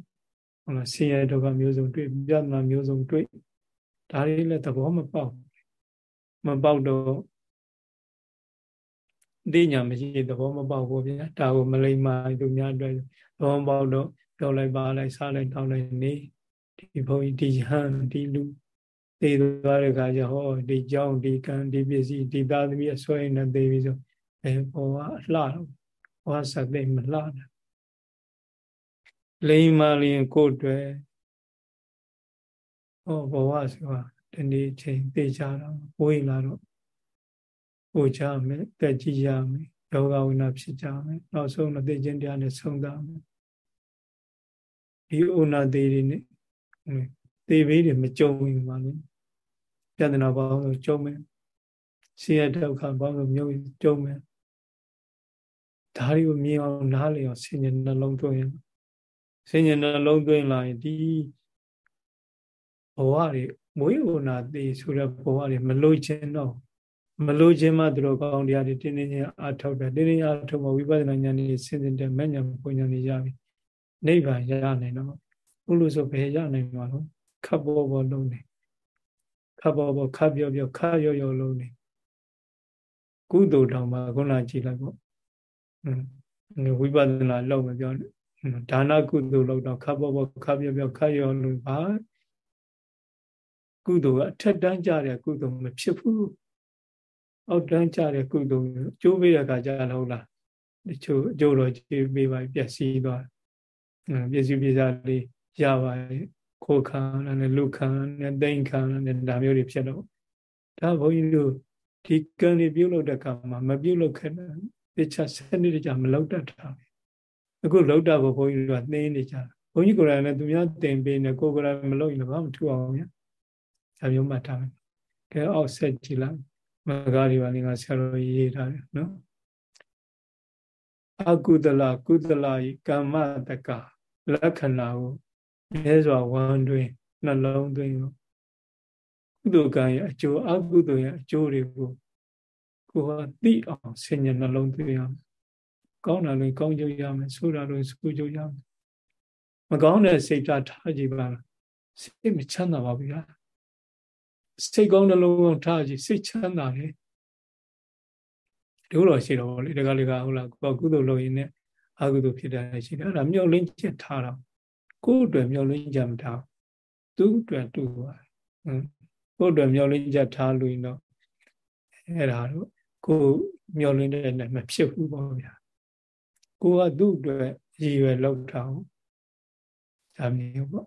ဟုတ်လားဆင်းရဲဒုက္ခမျိုးစုံတွေ့ပြဿနာမျိုးစုံတွေ့ဒါတွေလည်းသဘောမပေါက်မပေါက်တော့သိညာမရှိသဘောမပေါက်ဘူးဗျာဒါကိုမလိမ္မာသူများအတွက်သဘောပေါက်တော့ပြောလိုက်ပါလိုက်စားလိုက်တောင်းလိုက်နေဒီဘုန်းကြီးဒီဟန်ဒီလူ သိသွားတဲ့ခါကျဟောဒီကြောင်းဒီကံဒီပစ္စည်းဒီသားသမီးအစွဲနဲ့သိပြီဆိုအဲဘောကအလှတော့ဘောစသိမလှတာလိမ္မာလျင်ကိုယ်တွေဟောဘဝဆိုတာဒီနေ့ချိန်သိကြတာဝိလာတော့ဟိုကြမယ်တက်ကြည့်ရမယ်ယောဂဝိနာဖြစ်ကြမယ်နောက်ဆုံးတော့သိခြင်းတရားနဲ့ဆုံးသမယ်ဒီဥနာသေးတွေနဲ့သေဘေးတွေမကြုံဘူးပါလေ ပြဿနာပေါင်းဆိုကြုံမယ်ဆင်းရဲဒုက္ခပေါင်းဆိုမျိုးကြုံမယ်ဒါတွေကိုမြင်အောင်နားလည်အောင်ဆင်ញံနှလုံးသွင်းရင်ဆင်ញံနှလုံးသွင်းလာရင်ဒီဘဝတွေမွေးဥနာသေးဆိုတဲ့ဘဝတွေမလို့ခြင်းတော့မလို့ခြင်းမှသူတို့ကောင်းတရားတွေတင်းတင်းချင်းအထောက်တယ်တင်းတင်းအထောက်မှဝိပဿနာဉာဏ်ကြီးဆင်စင်တဲ့မဲ့ဉာဏ်ပုံဉာဏ်ကြီးရပြီနိဗ္ဗာန်ရနိုင်တော့ဘုလို့ဆိုဘယ်ရနိုင်မှာလို့ခပ်ပေါ်ပေါ်လုံးနေ ခပ်ပေါ်ပေါ်ခပ်ပြောပြောခပ်ရော့ရော့လုံးနေကုသိုလ်တောင်မှခုနကြည့်လိုက်ပေါ့ဝိပဿနာလောက်မပြောနဲ့ဒါနကုသိုလ်လောက်တော့ခပ်ပေါ်ပေါ်ခပ်ပြောပြောခပ်ရော့လုံးပါကုသိုလ်ကအထက်တန်းကြတဲ့ကုသိုလ်မဖြစ်ဘူးအောက်တန်းကြတဲ့ကုသိုလ်ကျိုးပေးတဲ့အခါကျတော့ဟုတ်လားတချို့အကျိုးတော်ကြည့်ပေးပါပျက်စီးသွားပစ္စည်းပစ္စည်းလေးရပါ ခိုးခံနဲ့လူခံနဲ့တိန်ခံနဲ့ဒါမျိုးတွေဖြစ်တော့ဒါဘုန်းကြီးတို့ဒီကံတွေပြုလုပ်တဲ့အခါမှာမပြုလုပ်ခဲ့တဲ့တခြားစနစ်တကျမလောက်တတ်တာအခုလောက်တာကိုဘုန်းကြီးတို့ကသိနေကြတာဘုန်းကြီးကိုယ်တိုင်လည်းသူများတင်ပေးနေကိုယ်ကိုယ်တိုင်မလုပ်ရင်ဘာမှမထူအောင်ဗျာဒါမျိုးမှတ်ထားမယ်ကဲအောက်ဆက်ကြည့်လိုက်မဂါရီပါလင်္ကာဆရာတော်ရေးထားတယ်နော်အကုသလကုသလဤကမ္မတကလက္ခဏာကို မြဲစွာဝမ်းတွင်နှလုံးသွင်းကုသိုလ်ကံရဲ့အကျိုးအကုသိုလ်ရဲ့အကျိုးတွေကိုကိုယ်ဟာသိအောင်ဆင်ញံနှလုံးသွင်းရမယ်ကောင်းတာလို့ကောင်းကြရမယ်ဆိုးတာလို့ဆိုးကြရမယ်မကောင်းတဲ့စိတ်ဓာတ်ထားကြည့်ပါလားစိတ်မချမ်းသာပါဘူးဗျာစိတ်ကောင်းနှလုံးကောင်းထားကြည့်စိတ်ချမ်းသာတယ်တို့တော့ရှိတော့လေတကလေးကဟုတ်လားကိုကုသိုလ်လုပ်ရင်လည်းအကုသိုလ်ဖြစ်တယ်ရှိတယ်အဲ့ဒါမျောလင်းချက်ထားတာ ကိုယ်အတွက်မျောလင်းချက်မထားသူ့အတွက်တူပါကိုယ်အတွက်မျောလင်းချက်ထားလို့ရင်တော့အဲ့ဒါတော့ကိုမျောလင်းတဲ့နဲ့မဖြစ်ဘူးပေါ့ဗျာကိုကသူ့အတွက်ရည်ရွယ်လောက်ထားအောင်ဒါမျိုးပေါ့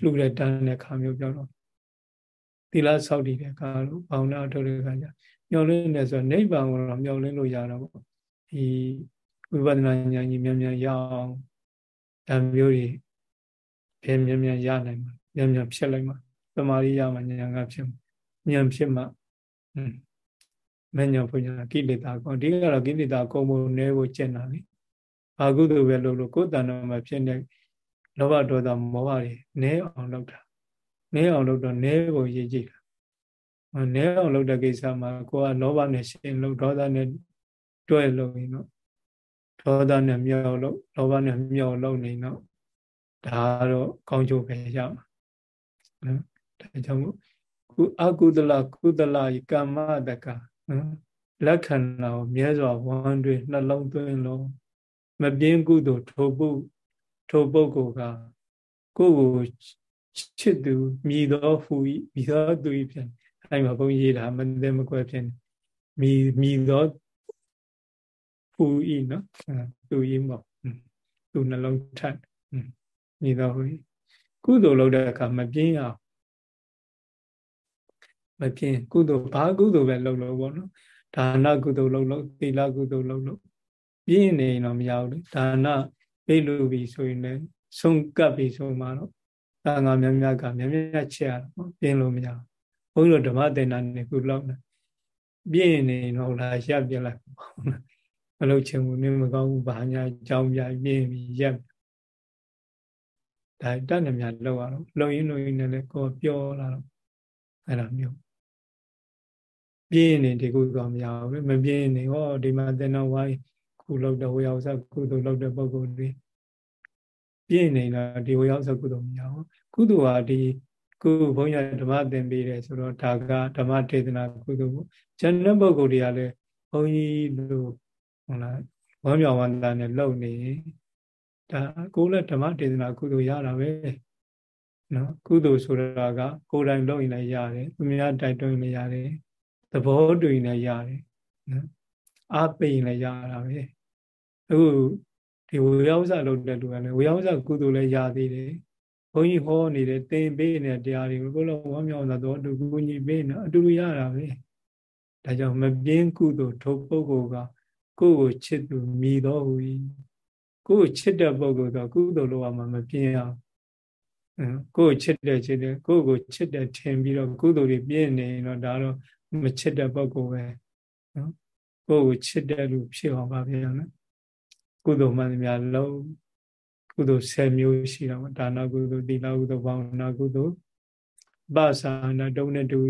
လှူတဲ့တန်းတဲ့ခါမျိုးပြောတော့သီလဆောက်တည်တဲ့ကာလို့ဘာဝနာထုတ်တဲ့ခါကျမျောလင်းနေဆိုနိဗ္ဗာန်ကိုတော့မျောလင်းလို့ရတော့ပေါ့ဒီဝိပဿနာဉာဏ်ကြီးမြန်မြန်ရအောင် ဒါမျိုးတွေဘယ်မြန်မြန်ရနိုင်မှာမြန်မြန်ဖြစ်လိုက်မှာသမာဓိရမှာဉာဏ်ကဖြစ်ဉာဏ်ဖြစ်မှာမဉ္ဇဉ်ဘုညာကိလေသာကောအဓိကတော့ကိလေသာကုံဖို့နည်းဖို့ကျင့်တာလေအာဟုတုပဲလို့လို့ကိုယ်တဏ္ဍာမှာဖြစ်နေလောဘဒေါသမောဟတွေနည်းအောင်လုပ်တာနဲအောင်လုပ်တော့နဲကိုရေးကြည့်တာနဲအောင်လုပ်တဲ့ကိစ္စမှာကိုကလောဘနဲ့ရှင်လို့ဒေါသနဲ့တွဲလို့ရင်တော့ ဒေါသနဲ့မြောက်လို့လောဘနဲ့မြောက်လို့နေတော့ဒါတော့ကောင်းကျိုးပဲရမှာနော်ဒါကြောင့်ကုအကုသလကုသလဤကမ္မတကနော်လက္ခဏာကိုမြဲစွာဝမ်းတွင်နှလုံးသွင်းလို့မပြင်းကုသိုလ်ထိုပုထိုပုဂ္ဂိုလ်ကကိုယ်ကိုချစ်သူမြည်သောဟူ၏မြည်သောသူ၏ဖြစ်အဲ့မှာဘုန်းကြီးရေးတာမသိမကွဲဖြစ်နေမြည်မြည်သော ပူဤနော်သူဤမဟုတ်သူနှလုံးထက်ညီတော်ဟူကုသိုလ်လုပ်တဲ့အခါမပြင်းအောင်မပြင်းကုသိုလ်ဘာကုသိုလ်ပဲလုပ်လို့ပေါ့နော်ဒါနကုသိုလ်လုပ်လို့သီလကုသိုလ်လုပ်လို့ပြင်းနေတော့မရဘူးလေဒါနပြည့်လို့ပြီဆိုရင်လည်းဆုံးကပ်ပြီဆိုမှတော့တန်ခါများများကများများချက်ရတော့ပြင်းလို့မရဘူးဘုန်းကြီးတို့ဓမ္မသင်္ဍာန်နေခုလောက်နေပြင်းနေတော့လားရပ်ပြလိုက်ပေါ့ မလုပ်ချင်ဘူးနင်းမကောင်းဘူးဘာညာအကြောင်းပြပြင်းပြီးရပ်ဒါတတ်နေမြလောက်ရတော့လုံရင်းလုံရင်းနဲ့လည်းကိုပြောလာတော့အဲ့လိုမျိုးပြင်းနေဒီကုသိုလ်မရဘူးမပြင်းနေဟောဒီမှာသင်္တော်ဝိုင်းခုလောက်တဲ့ဝေရောက်စားကုသိုလ်လောက်တဲ့ပုံကိုယ်တွေပြင်းနေတာဒီဝေရောက်စားကုသိုလ်မရဘူးကုသိုလ်ဟာဒီခုဘုန်းကြီးဓမ္မသင်ပေးတယ်ဆိုတော့ဒါကဓမ္မဒေသနာကုသိုလ်ပေါ့ကျန်တဲ့ပုဂ္ဂိုလ်တွေကလည်းဘုန်းကြီးတို့ ဟုတ်လားဝမ်းမြောက်ဝမ်းသာနဲ့လုပ်နေဒါကိုယ်လည်းဓမ္မဒေသနာကုသိုလ်ရတာပဲနော်ကုသိုလ်ဆိုတာကကိုယ်တိုင်လုပ်ရင်လည်းရတယ်သူများတိုက်တွန်းရင်လည်းရတယ်သဘောတူရင်လည်းရတယ်နော်အားပေးရင်လည်းရတာပဲအခုဒီဝေယောဇလုပ်တဲ့လူကလည်းဝေယောဇကုသိုလ်လည်းရသေးတယ်ဘုန်းကြီးဟောနေတဲ့သင်ပေးနေတဲ့တရားတွေကိုလည်းဝမ်းမြောက်တာတော့အတူကူညီပေးနေအတူတူရတာပဲဒါကြောင့်မပြင်းကုသိုလ်ထိုပုဂ္ဂိုလ်က ကိုယ့်ကိုချစ်သူမြည်တော်ဟူ၏ကိုယ့်ကိုချစ်တဲ့ပုဂ္ဂိုလ်တော့ကုသိုလ်လို့ရမှာမပြင်းအောင်ကိုယ့်ကိုချစ်တယ်ချစ်တယ်ကိုယ့်ကိုချစ်တယ်ထင်ပြီးတော့ကုသိုလ်တွေပြင်းနေရင်တော့ဒါတော့မချစ်တဲ့ပုဂ္ဂိုလ်ပဲနော်ကိုယ့်ကိုချစ်တဲ့လူဖြစ်အောင်ပါဗျာနော်ကုသိုလ်မှန်သမျှလုံးကုသိုလ်10မျိုးရှိတာပေါ့ဒါနကုသိုလ်သီလကုသိုလ်ဘာဝနာကုသိုလ်ပသနာတုံးနဲ့တူ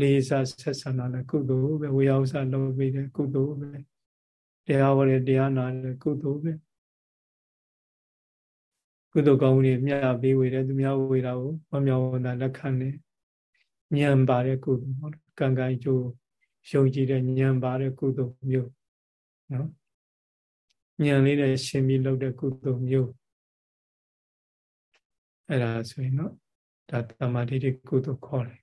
လေးစားဆက်ဆံတာလည်းကုသိုလ်ပဲဝေယဝဆလုပ်ပြီးတဲ့ကုသိုလ်ပဲ တရားဟောတဲ့တရားနာတဲ့ကုသိုလ်ပဲကုသိုလ်ကောင်းမှုတွေမျှပေးဝေတယ်သူများဝေတာကိုမမြောက်ဝန်တာလက်ခံတယ်ဉာဏ်ပါတဲ့ကုသိုလ်ပေါ့ကံကံကျိုးယုံကြည်တဲ့ဉာဏ်ပါတဲ့ကုသိုလ်မျိုးနော်ဉာဏ်လေးနဲ့ရှင်းပြီးလုပ်တဲ့ကုသိုလ်မျိုးအဲ့ဒါဆိုရင်နော်ဒါတမာတိတိကုသိုလ်ခေါ်တယ်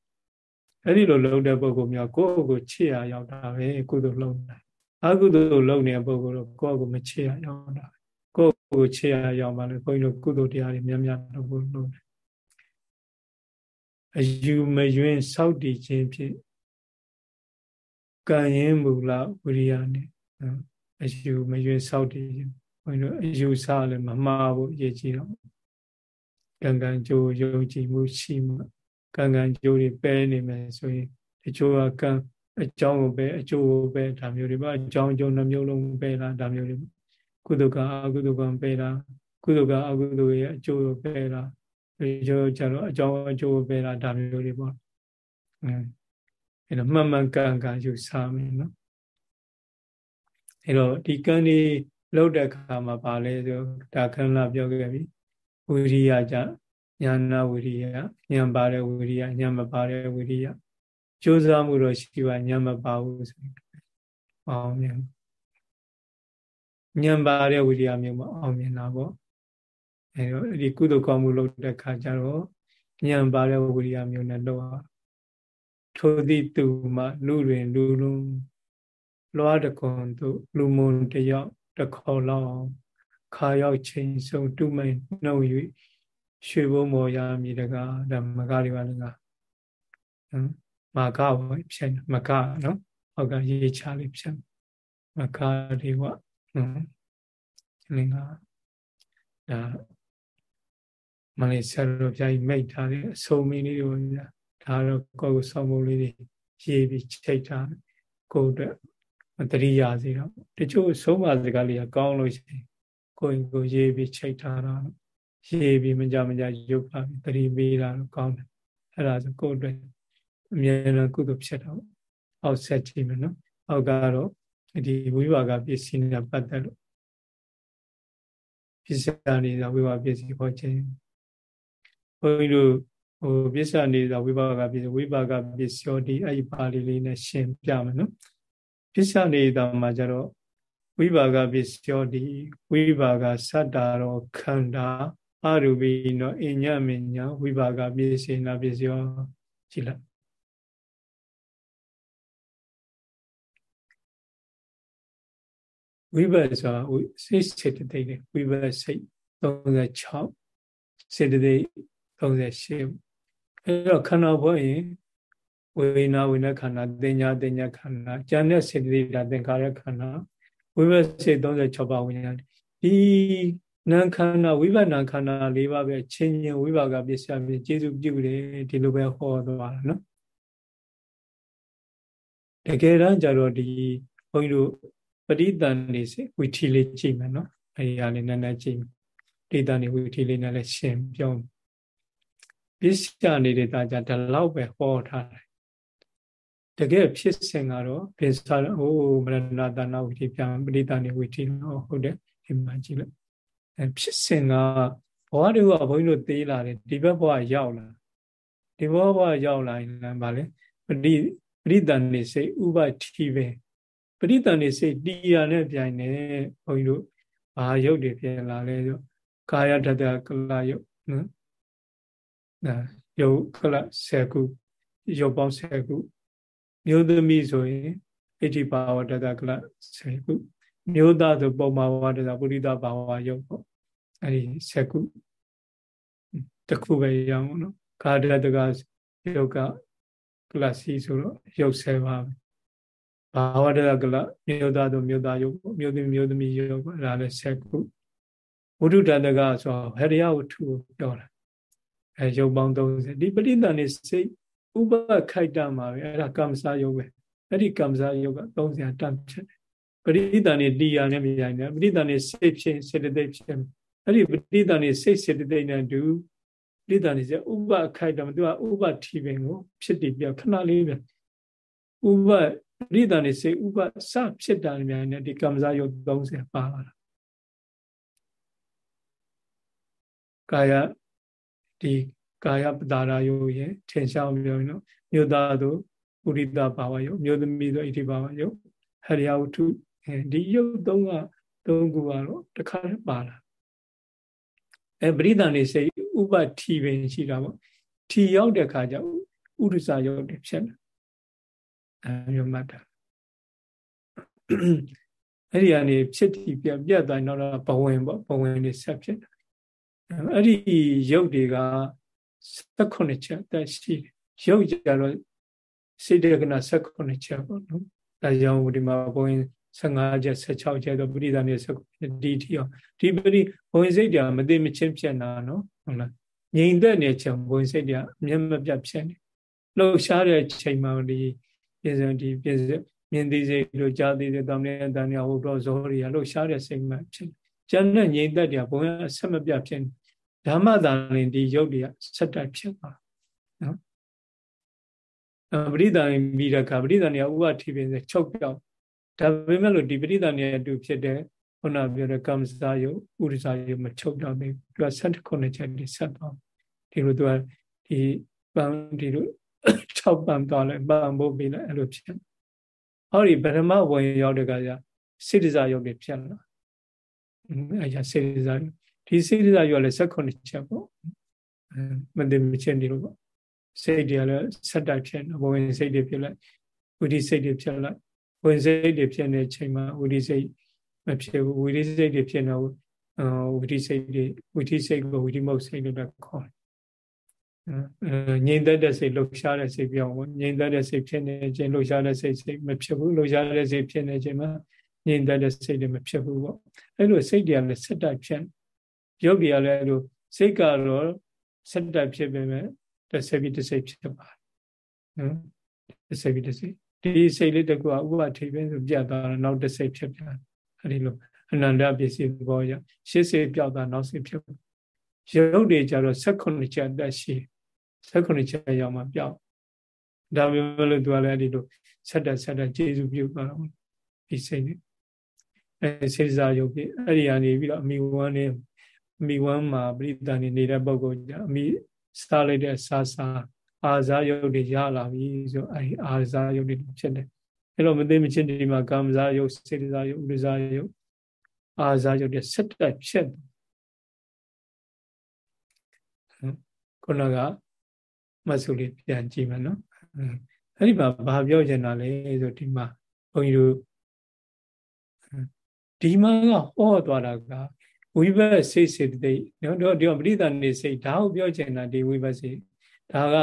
အဲ့ဒီလိုလုပ်တဲ့ပုဂ္ဂိုလ်မျိုးကိုယ့်ကိုချစ်ရရောက်တာပဲကုသိုလ်လုပ်တယ် အကုသိုလ်လုပ်နေတဲ့ပုဂ္ဂိုလ်တော့ကိုယ့်ကိုမချစ်ရရောက်တာကိုယ့်ကိုချစ်ရရောက်ပါလေဘုန်းကြီးတို့ကုသိုလ်တရားတွေများများလုပ်ဖို့လုပ်တယ်အယူမယွင်းစောက်တည်ခြင်းဖြင့်ကံရင်မူလဝိရိယနဲ့အယူမယွင်းစောက်တည်ခြင်းဘုန်းကြီးတို့အယူစားလည်းမမှားဘူးအရေးကြီးတော့ကံကံကြိုးယုံကြည်မှုရှိမှကံကံကြိုးတွေပဲနေမယ်ဆိုရင်တချို့ကကံ အကြောင်းကိုပဲအကျိုးကိုပဲဒါမျိုးတွေပါအကြောင်းအကျိုးနှမျိုးလုံးပဲလားဒါမျိုးတွေကုသကအကုသကံပဲလားကုသကအကုသရဲ့အကျိုးကိုပဲလားဒီကျိုးကျတော့အကြောင်းအကျိုးပဲလားဒါမျိုးတွေပေါ့အဲအဲ့တော့မှန်မှန်ကန်ကန်ယူဆမယ်နော်အဲ့တော့ဒီကံဒီလောက်တဲ့ခါမှာပါလဲဆိုဒါခန္ဓာပြောခဲ့ပြီဝိရိယကြညာနာဝိရိယဉာဏ်ပါတဲ့ဝိရိယဉာဏ်မပါတဲ့ဝိရိယ ကြိုးစားမှုတော့ရှိပါညံမပါဘူးဆိုရင်အောင်မြင်ညံပါတဲ့ဝိရိယမျိုးမအောင်မြင်တာပေါ့အဲတော့ဒီကုသိုလ်ကောင်းမှုလုပ်တဲ့ခါကျတော့ညံပါတဲ့ဝိရိယမျိုးနဲ့လုပ်အောင်ထိုသည့်သူမှလူတွင်လူလုံးလွားတကွန်သူလူမွန်တယောက်တခေါ်လောက်ခါရောက်ချိန်ဆုံးတုမိန်နှုတ်၍ရွှေဘုံမော်ရမည်တကားဒါမကားတွေပါလည်းကနော်မာ ကဝဖြတ်မကနော်ဟောက်ကရေးချလေးဖြတ်မကတွေဝနော်လင်္ကာဒါမလေးဆရာတော်ဘုရားကြီးမိတ်ထားတဲ့အစုံမင်းလေးတွေဗျာဒါတော့ကိုယ်ကိုစောင့်ဖို့လေးတွေရေးပြီးချိတ်ထားကိုယ်အတွက်တတိယစီတော့တချို့ဆုံးမစကားလေးကကောင်းလို့ရှိရင်ကိုယ်ကိုရေးပြီးချိတ်ထားတာရေးပြီးမကြမကြရုပ်ပါပြီးတတိပေးတာတော့ကောင်းတယ်အဲ့ဒါဆိုကိုယ်အတွက် အမြဲတမ်းကုသိုလ်ဖြစ်တာပေါ့အောက်ဆက်ကြည့်မယ်နော်အောက်ကတော့ဒီဝိပါကပစ္စည်းနဲ့ပတ်သက်လို့ပစ္စည်းနေတာဝိပါကပစ္စည်းဟောခြင်းဘုန်းကြီးတို့ဟိုပစ္စည်းနေတာဝိပါကပစ္စည်းဝိပါကပစ္စည်းဒီအဲ့ဒီပါဠိလေးနဲ့ရှင်းပြမယ်နော်ပစ္စည်းနေတာမှာကျတော့ဝိပါကပစ္စည်းဒီဝိပါကသတ္တာရောခန္ဓာအရူပိနောအညမညာဝိပါကပစ္စည်းနာပစ္စည်းကြည့်လိုက် ဝိဘတ်ဆိုတာစိတ်စေတသိက်လေဝိဘတ်စိတ်36စေတသိက်38အဲ့တော့ခန္ဓာဘဝရင်ဝေနာဝိနခန္ဓာတင်ညာတင်ညာခန္ဓာဉာဏ်နဲ့စေတသိက်ဒါသင်္ခါရခန္ဓာဝိဘတ်စိတ်36ပါးဝိညာဉ်ဒီနာခန္ဓာဝိပဿနာခန္ဓာ၄ပါးပဲချင်းချင်းဝိပါကပစ္စယပြကျေစုပြုတယ်ဒီလိုပဲဟောသွားတာနော်တကယ်တမ်းကျတော့ဒီဘုန်းကြီးတို့ ပဋိသန္ဓေစေဝီထီလေးကြည့်မယ်နော်အဲဒီဟာလေးနည်းနည်းကြည့်ပဋိသန္ဓေဝီထီလေးနဲ့လည်းရှင်းပြောပစ္စယနေတဲ့တာကြဒီလောက်ပဲဟောထားတယ်တကယ်ဖြစ်စဉ်ကတော့ပိစာဟိုမရဏတနာဝိတိပြန်ပဋိသန္ဓေဝိတိနော်ဟုတ်တယ်ဒီမှာကြည့်လိုက်အဲဖြစ်စဉ်ကဘဝတွေကဘုန်းကြီးတို့သေးလာတယ်ဒီဘက်ဘဝရောက်လာဒီဘဝဘဝရောက်လာရင်လည်းဗာလေပဋိပဋိသန္ဓေစိတ်ဥပတိပဲ ပဋိသန္ဓေစိတ်တရားနဲ့ပြိုင်နေဘုန်းကြီးတို့ဘာယုတ်တွေပြင်လာလဲဆိုကာယတတကလယုတ်နော်အဲယုတ်ကလ10ခုယုတ်ပေါင်း10ခုမျိုးသမီးဆိုရင်အဋ္ဌိဘာဝတတကလ10ခုမျိုးသားဆိုပုံမာဝတတပုရိသဘာဝယုတ်ပေါ့အဲ့ဒီ10ခုတခုပဲရအောင်နော်ကာဒတကယုတ်ကကလစီဆိုတော့ယုတ်10ပါပဲ ဘာဝတတကလမျိုးသားဆိုမျိုးသားယုတ်မျိုးသမီးမျိုးသမီးယုတ်အဲ့ဒါလည်း10ခုဝိတုတတကဆိုဟရိယဝတ္ထုကိုပြောတာအဲယုတ်ပေါင်း30ဒီပဋိသန္ဓေစိတ်ဥပခိုက်တမှာပဲအဲ့ဒါကမ္မစာယုတ်ပဲအဲ့ဒီကမ္မစာယုတ်က30တတ်ဖြစ်တယ်ပရိသန်နေတရားနဲ့မြိုင်တယ်ပရိသန်နေစိတ်ဖြစ်စေတသိက်ဖြစ်အဲ့ဒီပရိသန်နေစိတ်စေတသိက်နဲ့တူပရိသန်နေစဥပခိုက်တမှာသူကဥပထီပင်ကိုဖြစ်တည်ပြခဏလေးပဲဥပ ပရိသန်နေစိတ်ဥပစဖြစ်တာနဲ့မြိုင်တယ်ဒီကမ္မစာယုတ်30ပါလာတာကာယဒီကာယပတာရယုတ်ရဲ့ထင်ရှားပြောရင်တော့မြို့သားတို့ပုရိသဘာဝယုတ်မြို့သမီးတို့ဣတိဘာဝယုတ်ဟရိယဝတ္ထုဒီယုတ်သုံးကသုံးခုကတော့တခါတည်းပါလာအဲပရိသန်နေစိတ်ဥပထီပင်ရှိတာပေါ့ထီရောက်တဲ့ခါကျဥဒုစယုတ်တွေဖြစ်တ ယ်အဲမျိုးမှတ်တာအဲ့ဒီကနေဖြစ်တည်ပြပြတ်သွားတော့ဘဝင်ပေါ့ဘဝင်တွေဆက်ဖြစ်တယ်အဲ့ဒီရုပ်တွေက18ချက်တက်ရှိတယ်ရုပ်ကြတော့စိတ်တက္ကနာ18ချက်ပေါ့နော်ဒါကြောင့်ဒီမှာဘုံ15ချက်16ချက်တော့ပရိသတ်နဲ့ဒီထီအောင်ဒီပရိဘုံစိတ်တရားမသိမချင်းဖြစ်နာနော်ဟုတ်လားငြိမ်သက်နေချက်ဘုံစိတ်တရားအမျက်မပြတ်ဖြစ်နေလှုပ်ရှားတဲ့ချိန်မှာဒီ ပြင်စံဒီပြင်စံမြင်သိစိတ်တို့ကြားသိစိတ်တောင်းနေတဲ့တန်ရဟုတ်တော့ဇောရီကလှုပ်ရှားတဲ့စိတ်မှဖြစ်ကျန်တဲ့ငြိမ်သက်တရားဘုံအဆက်မပြတ်ဖြစ်နေဓမ္မသာရင်ဒီရုပ်တွေကဆက်တိုက်ဖြစ်သွားနော်ပရိသန်ပြီးတဲ့အခါပရိသန်တွေကဥပတိပင် से ချုပ်ပြောက်ဒါပေမဲ့လို့ဒီပရိသန်တွေအတူဖြစ်တဲ့ခုနပြောတဲ့ကမ္မစာယုဥရစာယုမချုပ်တော့ဘူးသူက16ခုချက်ဒီဆက်သွားဒီလိုသူကဒီပန်းဒီလို 6ပန်းသွားလဲပန်းဖို့ပြီးလဲအဲ့လိုဖြစ်ဟောဒီဗရမဝင်ရောက်တဲ့ကကြစိတ္တစာယုတ်တွေဖြစ်လာအဲ့ရစိတ္တစာယုတ်ဒီစိတ္တစာယုတ်လည်း16ချက်ပေါ့မသိမချင်းဒီလိုပေါ့စိတ်တွေလည်းဆက်တိုက်ဖြစ်နေဘဝင်စိတ်တွေဖြစ်လိုက်ဝိဓိစိတ်တွေဖြစ်လိုက်ဝင်စိတ်တွေဖြစ်နေချိန်မှာဝိဓိစိတ်မဖြစ်ဘူးဝိဓိစိတ်တွေဖြစ်နေဝိဓိစိတ်တွေဝိဓိစိတ်ကိုဝိဓိမုတ်စိတ်လို့လည်းခေါ်တယ် ငြိမ်သက်တဲ့စိတ်လှုပ်ရှားတဲ့စိတ်ပြောင်းပေါ့ငြိမ်သက်တဲ့စိတ်ဖြစ်နေခြင်းလှုပ်ရှားတဲ့စိတ်စိတ်မဖြစ်ဘူးလှုပ်ရှားတဲ့စိတ်ဖြစ်နေခြင်းမှာငြိမ်သက်တဲ့စိတ်တွေမဖြစ်ဘူးပေါ့အဲ့လိုစိတ်တွေကလည်းဆက်တိုက်ဖြစ်ရုပ်တွေကလည်းအဲ့လိုစိတ်ကတော့ဆက်တိုက်ဖြစ်ပေမဲ့တစ်စိတ်ပြီးတစ်စိတ်ဖြစ်ပါတယ်နော်တစ်စိတ်ပြီးတစ်စိတ်ဒီစိတ်လေးတကူကဥပထိပ်ပဲဆိုပြတ်သွားတော့နောက်တစ်စိတ်ဖြစ်ပြန်အဲဒီလိုအနန္တပစ္စည်းဘောရရှစ်စိတ်ပြောက်သွားနောက်စိတ်ဖြစ်ရုပ်တွေကြတော့16ချက်အသက်ရှိ 16ချက်ရောက်မှပြောက်ဒါပေမဲ့လို့သူကလည်းအဲဒီလိုဆက်တက်ဆက်တက်ကျေစုပြုသွားတော့ဒီစိတ်နဲ့အဲစေစားရုပ်ပြီးအဲ့ဒီကနေပြီးတော့အမိဝမ်းနဲ့အမိဝမ်းမှာပရိသန်နေနေတဲ့ပုဂ္ဂိုလ်ကြအမိစားလိုက်တဲ့စားစားအာဇာယုတ်တွေရလာပြီဆိုအဲဒီအာဇာယုတ်တွေဖြစ်တယ်အဲ့လိုမသိမချင်းဒီမှာကာမဇာယုတ်စေတဇာယုတ်ဥဒဇာယုတ်အာဇာယုတ်တွေဆက်တိုက်ဖြစ်ခုနက မဆုလေးပြန်ကြည့်မယ်နော်အဲ့ဒီမှာဘာပြောချင်တာလဲဆိုဒီမှာဘုန်းကြီးတို့ဒီမှာကဟောသွားတာကဝိဘတ်စိတ်စေတသိက်နော်တော့ဒီပရိသန်နေစိတ်ဒါကိုပြောချင်တာဒီဝိဘတ်စိတ်ဒါက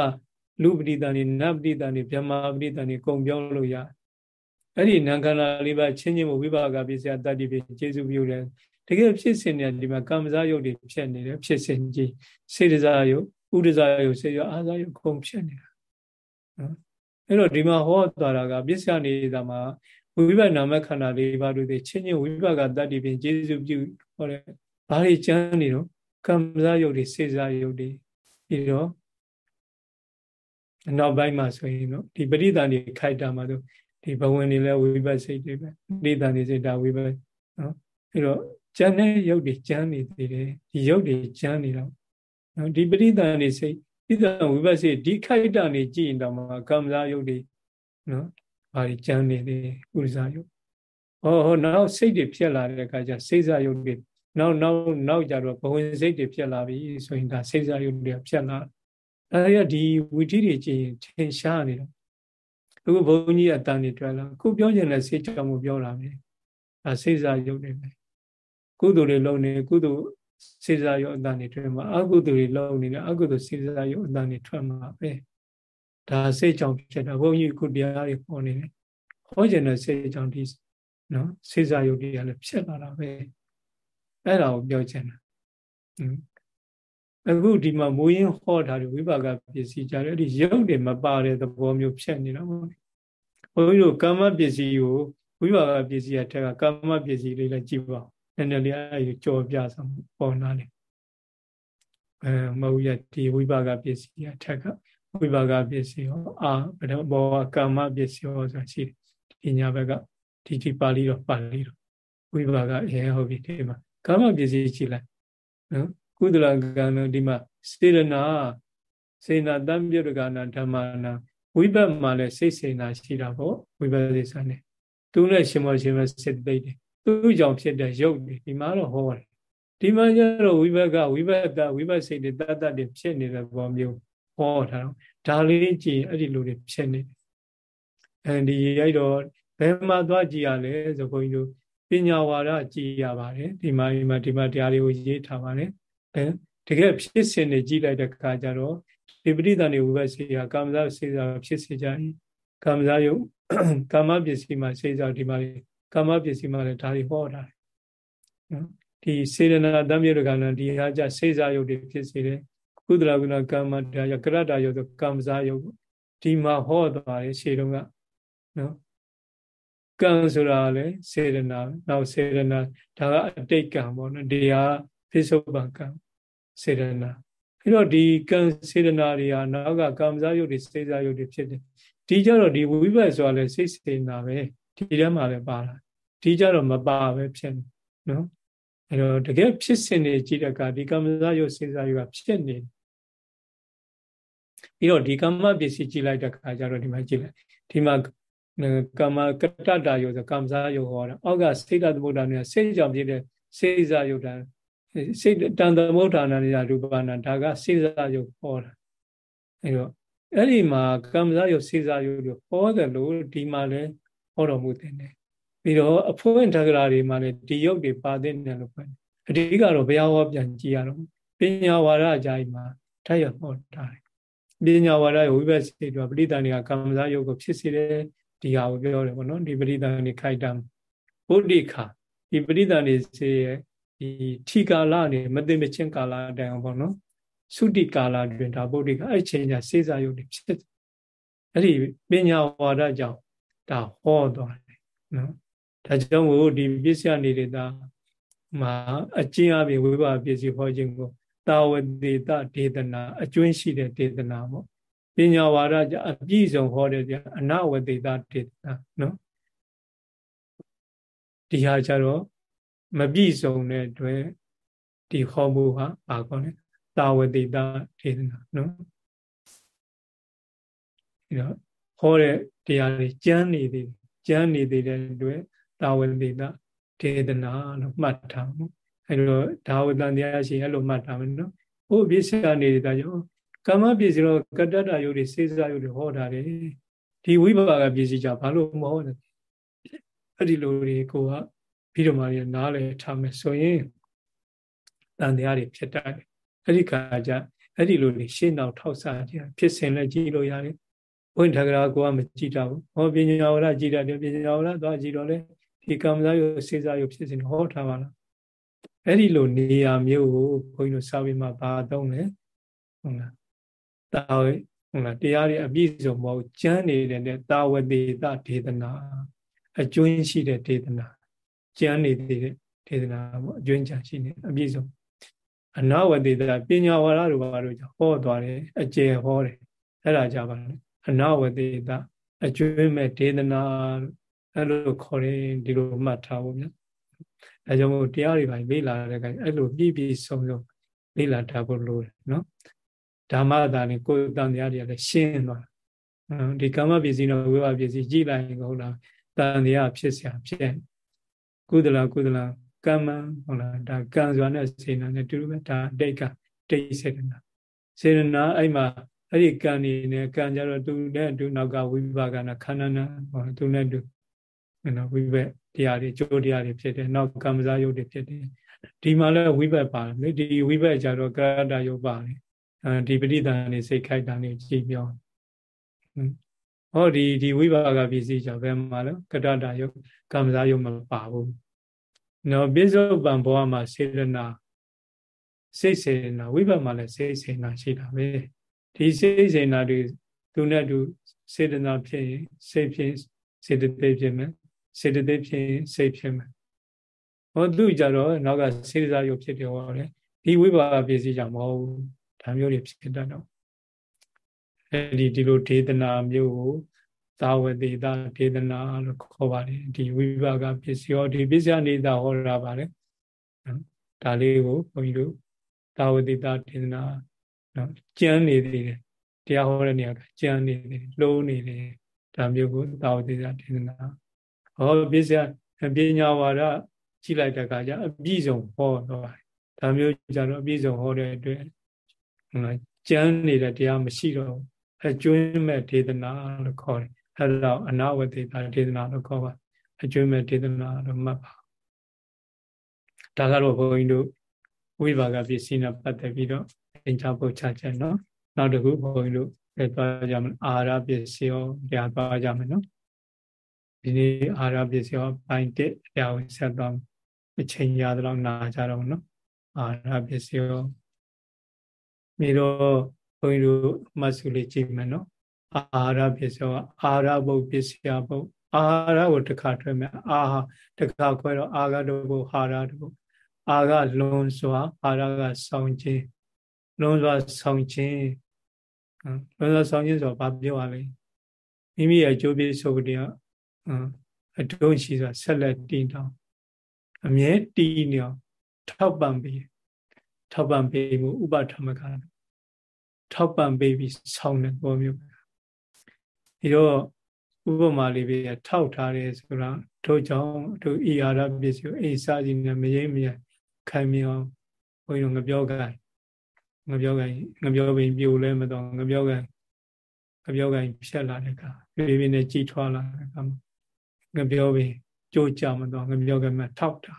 လူပရိသန်နေနတ်ပရိသန်နေဗြဟ္မာပရိသန်နေကုန်ပြောလို့ရအဲ့ဒီနံခန္ဓာလေးပါချင်းချင်းမဝိပါကပစ္စယတတ္တိပိကျေစုပြုတယ်တကယ်ဖြစ်စဉ်နေဒီမှာကမ္မဇာယုတ်တွေဖြစ်နေတယ်ဖြစ်စဉ်ကြီးစေတဇာယုတ် ဥဒဇာယုတ်စေရအာဇာယုတ်ကုန်ဖြစ်နေတာနော်အဲ့တော့ဒီမှာဟောသွားတာကပစ္စယနေတာမှာဝိပဿနာမခန္ဓာလေးပါလို့ဒီချင်းချင်းဝိပဿနာတတ္တိပင်ကျေစုပြုဟောတယ်ဘာတွေကျမ်းနေတော့ကမ္မဇယုတ်တွေစေစားယုတ်တွေပြီးတော့နောက်ပိုင်းမှာဆိုရင်တော့ဒီပရိသန်တွေခိုက်တာမှာတော့ဒီဘဝင်တွေလည်းဝိပဿစိတ်တွေပဲပရိသန်တွေစိတ်ဒါဝိပဿနော်အဲ့တော့ကျမ်းတဲ့ယုတ်တွေကျမ်းနေသေးတယ်ဒီယုတ်တွေကျမ်းနေတော့ နော်ဒီပရိသန်တွေစိတ်ပရိသန်ဝိပဿစိတ်ဒီခိုက်တာနေကြည့်ရင်တော့မှကမ္မဇယုတ်တွေနော်ဘာတွေကျမ်းနေသေးဥရဇယုတ်ဟောဟောနောက်စိတ်တွေဖြစ်လာတဲ့အခါကျစိတ်ဇယုတ်တွေနောက်နောက်နောက်ကြတော့ဘဝင်စိတ်တွေဖြစ်လာပြီဆိုရင်ဒါစိတ်ဇယုတ်တွေဖြစ်လာအဲဒီကဒီဝီထီတွေကြည့်ရင်ထင်ရှားနေတော့အခုဘုန်းကြီးအတန်တွေတွေ့လာခုပြောချင်တဲ့စိတ်ကြောင့်မပြောတာပဲဒါစိတ်ဇယုတ်တွေပဲကုသိုလ်တွေလုပ်နေကုသိုလ် စေစားရုပ်အတန်တွေထွက်မှာအကုသိုလ်တွေလုပ်နေတယ်အကုသိုလ်စေစားရုပ်အတန်တွေထွက်မှာပဲဒါစိတ်ကြောင့်ဖြစ်တာဘုန်းကြီးခုတရားတွေဟောနေတယ်ဟောကျင်တဲ့စိတ်ကြောင့်ဒီနော်စေစားရုပ်တွေကလည်းဖြစ်လာတာပဲအဲ့ဒါကိုပြောချင်တာအခုဒီမှာမူရင်းဟောတာတွေဝိပါကပစ္စည်းကြတယ်ဒီရုပ်တွေမပါတဲ့သဘောမျိုးဖြစ်နေတာပေါ့ဘုန်းကြီးတို့ကာမပစ္စည်းကိုဝိပါကပစ္စည်းအထက်ကကာမပစ္စည်းလေးလည်းကြည့်ပါ နည်းနည်းလေးအဲကြော်ပြဆောင်ပေါ်လာတယ်အဲမဟုတ်ရဒီဝိပါကပစ္စည်းအထက်ကဝိပါကပစ္စည်းဟောအာဘယ်တော့ဘောကာမပစ္စည်းဟောဆိုတာရှိတယ်ဒီညာဘက်ကဒီဒီပါဠိတော့ပါဠိတော့ဝိပါကအဲဟုတ်ပြီဒီမှာကာမပစ္စည်းကြည့်လိုက်နော်ကုသလကံဒီမှာစေရနာစေနာတံပြုတ်ကနာဓမ္မနာဝိဘတ်မှာလည်းစိတ်စေနာရှိတာပေါ့ဝိဘတ်စိတ်ဆန်းနေသူနဲ့ရှင်မောရှင်မစိတ်သိတယ် သူ့ကြောင့်ဖြစ်တဲ့ရုပ်တွေဒီမှာတော့ဟောတယ်ဒီမှာကျတော့ဝိဘတ်ကဝိဘတ်တဝိဘတ်စိတ်တွေတတ်တတ်တွေဖြစ်နေတဲ့ဘောမျိုးဟောတာတော့ဒါလေးကြည့်အဲ့ဒီလိုတွေဖြစ်နေတယ်အဲဒီရိုက်တော့ဘယ်မှာသွားကြည့်ရလဲဆိုခွန်ကြီးတို့ပညာဝါဒကြည့်ရပါတယ်ဒီမှာဒီမှာဒီမှာတရားတွေကိုရေးထားပါတယ်အဲတကယ်ဖြစ်စဉ်တွေကြည့်လိုက်တဲ့အခါကျတော့ဒီပရိသန်တွေဝိဘတ်စေရာကာမဇစေစာဖြစ်စေကြ၏ကာမဇယုကာမပစ္စည်းမှာစေစာဒီမှာ ကာမပစ္စည်းမှာလည်းဒါတွေဟောတာနော်ဒီစေရနာတမ်းမြေကဏ္ဍဒီဟာကြစေစာယုတ်တွေဖြစ်စေတယ်ကုသလကုဏကာမတရားကရတ္တယုတ်ဆိုကာမဇယုတ်ဒီမှာဟောသွားတယ်ရှေးတုန်းကနော်ကံဆိုတာလေစေရနာနောက်စေရနာဒါကအတိတ်ကံပေါ့နော်ဒီဟာပိစုပန်ကံစေရနာပြီးတော့ဒီကံစေရနာတွေဟာနောက်ကကာမဇယုတ်တွေစေစာယုတ်တွေဖြစ်တယ်ဒီကြတော့ဒီဝိဘတ်ဆိုတာလေစိတ်စေနာပဲဒီထဲမှာလည်းပါလာ ဒီကြတော့မပါပဲဖြစ်နေနော်အဲတော့တကယ်ဖြစ်စဉ်တွေကြည့်တဲ့အခါဒီကမ္မဇယုတ်စေစာယုတ်ကဖြစ်နေပြီးတော့ဒီကမ္မပစ္စည်းကြည့်လိုက်တဲ့အခါကျတော့ဒီမှာကြည့်လိုက်ဒီမှာကမ္မကတ္တတာယုတ်ဆိုကမ္မဇယုတ်ဟောတာအောက်ကစိတ်တသမုဒ္ဒနာစိတ်ကြောင့်ဖြစ်တဲ့စေစာယုတ်တာစိတ်တန်သမုဒ္ဒနာနေရူပနာဒါကစေစာယုတ်ဟောတာအဲတော့အဲ့ဒီမှာကမ္မဇယုတ်စေစာယုတ်ကိုဟောတယ်လို့ဒီမှာလည်းဟောတော်မူတယ် ပြီးတော့အဖွင့်ထကရာတွေမှာလည်းဒီယုတ်တွေပါတဲ့တယ်လို့ပြောတယ်အဓိကတော့ဘုရားဟောပြန်ကြည့်ရတော့ပညာဝါဒအကြိုင်မှာထပ်ရဟောတာပညာဝါဒဝိပဿနာတွေပရိသန်တွေကကမ္မဇယုတ်ကိုဖြစ်စေတယ်ဒီဟာကိုပြောတယ်ပေါ့နော်ဒီပရိသန်တွေခိုက်တာဗုဒ္ဓခာဒီပရိသန်တွေစေရဲ့ဒီထီကာလနေမသိမချင်းကာလအတိုင်းပေါ့နော်သုတိကာလတွင်ဒါဗုဒ္ဓခာအဲ့ချိန်ကျစေစာယုတ်တွေဖြစ်အဲ့ဒီပညာဝါဒကြောင့်ဒါဟောသွားတယ်နော် ဒါကြောင့်မို့ဒီပစ္စယနေတဲ့မှာအကျဉ်းအပြင်ဝိပါပစ္စည်းဟောခြင်းကိုတာဝတိတဒေသနာအကျွင်းရှိတဲ့ဒေသနာပေါ့ပညာဝါဒကြအပြည့်စုံဟောတဲ့ကြအနဝတိတဒေသနာနော်ဒီဟာကြတော့မပြည့်စုံတဲ့အတွက်ဒီဟောမှုဟာပါကောင်းတယ်တာဝတိတဒေသနာနော်ဒီတော့ဟောတဲ့တရားတွေကျမ်းနေသေးကျမ်းနေသေးတဲ့အတွက် တာဝတိတဒေသနာလို့မှတ်ထားမှုအဲလိုဒါဝတန်တရားရှိအဲ့လိုမှတ်ထားမယ်နော်ဟိုပြစ္ဆာနေတာကြောင့်ကာမပစ္စည်းတော့ကတ္တတယုတ်တွေစေစားယုတ်တွေဟောတာတယ်ဒီဝိပါကပစ္စည်းကြဘာလို့မဟောလဲအဲ့ဒီလိုတွေကိုကပြီးတော့မှရနားလေထားမယ်ဆိုရင်တန်တရားတွေဖြစ်တတ်တယ်အဲ့ဒီခါကျအဲ့ဒီလိုနေရှင်းအောင်ထောက်စားကြဖြစ်စဉ်လည်းကြည့်လို့ရတယ်ဝိထကရာကိုကမကြည့်တော့ဘူးဟောပညာဝရကြည့်တယ်ပညာဝရသွားကြည့်တော့လေ ဒီကမ္မဇာယုစေစားယုဖြစ်စဉ်ဟောထားပါလားအဲ့ဒီလိုနေရာမျိုးကိုဘုန်းကြီးတို့စာပေမှာဘာသုံးလဲဟုတ်လားတာဟုတ်လားတရားတွေအပြည့်စုံမဟုတ်ကျမ်းနေတဲ့နဲ့တာဝတိတဒေသနာအကျွင်းရှိတဲ့ဒေသနာကျမ်းနေတဲ့ဒေသနာပေါ့အကျွင်းချရှိနေအပြည့်စုံအနာဝတိတပညာဝါဒတို့ဘာလို့ဟောသွားတယ်အကျယ်ဟောတယ်အဲ့ဒါကြပါလေအနာဝတိတအကျွင်းမဲ့ဒေသနာ အဲ့လိုခေါ်တယ်ဒီလိုမှတ်ထားဖို့ဗျာအဲကြောင့်မို့တရားတွေပါလေ့လာတဲ့အခါအဲ့လိုပြည့်ပြည့်စုံစုံလေ့လာတတ်ဖို့လိုတယ်နော်ဓမ္မသာနဲ့ကိုယ်တန်တရားတွေကလည်းရှင်းသွားဒီကာမပစ္စည်းနဲ့ဝိဘပစ္စည်းကြည့်လိုက်ရင်ဟုတ်လားတန်တရားဖြစ်เสียဖြစ်ကုသလကုသလကမ္မဟုတ်လားဒါကံစွာနဲ့စေနာနဲ့တူတူပဲဒါအတိတ်ကတိတ်စေတနာစေတနာအဲ့မှာအဲ့ဒီကံနေနဲ့ကံကြတော့သူနဲ့အတူနောက်ကဝိပါကနာခန္ဓာနာဟောသူနဲ့တူ နော်ဝိဘက်တရားတွေကျိုးတရားတွေဖြစ်တယ်နောက်ကံမစားယုတ်တွေဖြစ်တယ်ဒီမှာလည်းဝိဘက်ပါတယ်ဒီဝိဘက်ကြတော့ကရတယုတ်ပါတယ်အဲဒီပဋိသန္ဓေစိတ်ခိုက်တာနေကြည်ပြောဟောဒီဒီဝိပါကပစ္စည်းကြောင့်ဘယ်မှာလဲကတတာယုတ်ကံစားယုတ်မပါဘူးနော်ပိစုပံဘောမှာစေရနာစိတ်စေနာဝိပါမှာလည်းစိတ်စေနာရှိတာပဲဒီစိတ်စေနာတွေသူနဲ့သူစေတနာဖြစ်ရင်စိတ်ဖြစ်စေတသိက်ဖြစ်မယ် စေတသိက်ဖြစ်ရင်စိတ်ဖြစ်မယ်ဟောသူကြတော့နောက်ကစေတစာယုတ်ဖြစ်တယ်ဟောတယ်ဒီဝိပါကပစ္စည်းကြောင့်မဟုတ်ဘူးဒါမျိုးတွေဖြစ်တတ်တော့အဲဒီဒီလိုဒေသနာမျိုးကိုသာဝတိတာဒေသနာလို့ခေါ်ပါတယ်ဒီဝိပါကပစ္စည်းဟောဒီပစ္စယနေတာဟောတာပါတယ်နော်ဒါလေးကိုဘုန်းကြီးတို့သာဝတိတာဒေသနာနော်ကျမ်းနေသေးတယ်တရားဟောတဲ့နေရာကကျမ်းနေသေးတယ်လုံးနေတယ်ဒါမျိုးကိုသာဝတိတာဒေသနာ ဟောပစ္စယပညာဝါဒကြည့်လိုက်တဲ့အခါကျအပြည့်စုံဟောတော့ဒါမျိုးကြတော့အပြည့်စုံဟောတဲ့အတွက်ကျမ်းနေတဲ့တရားမရှိတော့အကျွင်းမဲ့ဒေသနာလို့ခေါ်တယ်အဲ့တော့အနာဝတိတာဒေသနာလို့ခေါ်ပါအကျွင်းမဲ့ဒေသနာလို့မှတ်ပါဒါကတော့ဘုန်းကြီးတို့ဝိပါကပစ္စည်းနဲ့ပတ်သက်ပြီးတော့သင်္ချာပုတ်ချချက်နော်နောက်တစ်ခုဘုန်းကြီးတို့ပြန်သွားကြမယ်အာရပစ္စည်းရောပြန်သွားကြမယ်နော် ဒီနေ့အာရပစ္စည်းရောပိုင်းတစ်တရားကိုဆက်သွားအချိန်ရသလောက်နာကြတော့နော်အာရပစ္စည်းရောပြီးတော့ဘုန်းကြီးတို့မှတ်စုလေးကြည့်မယ်နော်အာဟာရပစ္စည်းအာဟာရဘုတ်ပစ္စယဘုတ်အာဟာရကိုတစ်ခါထွဲမယ်အာဟာတစ်ခါခွဲတော့အာဂတုဘုတ်ဟာရတုဘုတ်အာကလွန်စွာအာရကဆောင်းခြင်းလွန်စွာဆောင်းခြင်းလွန်စွာဆောင်းခြင်းဆိုတော့ဘာပြောရလဲမိမိရဲ့အကျိုးပြစုပ်တရား အတုံးရှိစွာဆက်လက်တည်တောင်းအမြဲတည်နေအောင်ထောက်ပံ့ပြီးထောက်ပံ့ပေးမှုဥပထမကထောက်ပံ့ပေးပြီးဆောင်းတဲ့ဘောမျိုးဒီတော့ဥပမာလေးပဲထောက်ထားတယ်ဆိုတာတို့ကြောင့်တို့ဤအာရပစ္စည်းအိစာကြီးနဲ့မရင်းမရခံမြအောင်ဘုန်းကြီးတို့ငပြောကိုင်ငပြောကိုင်ငပြောပင်ပြိုလဲမတော့ငပြောကိုင်ငပြောကိုင်ဖြတ်လာတဲ့အခါပြေးပြေးနဲ့ကြီးထွားလာတဲ့အခါ ငပြောပင်ကြိုးကြမတော့ငပြောကိုင်မှာထောက်တာ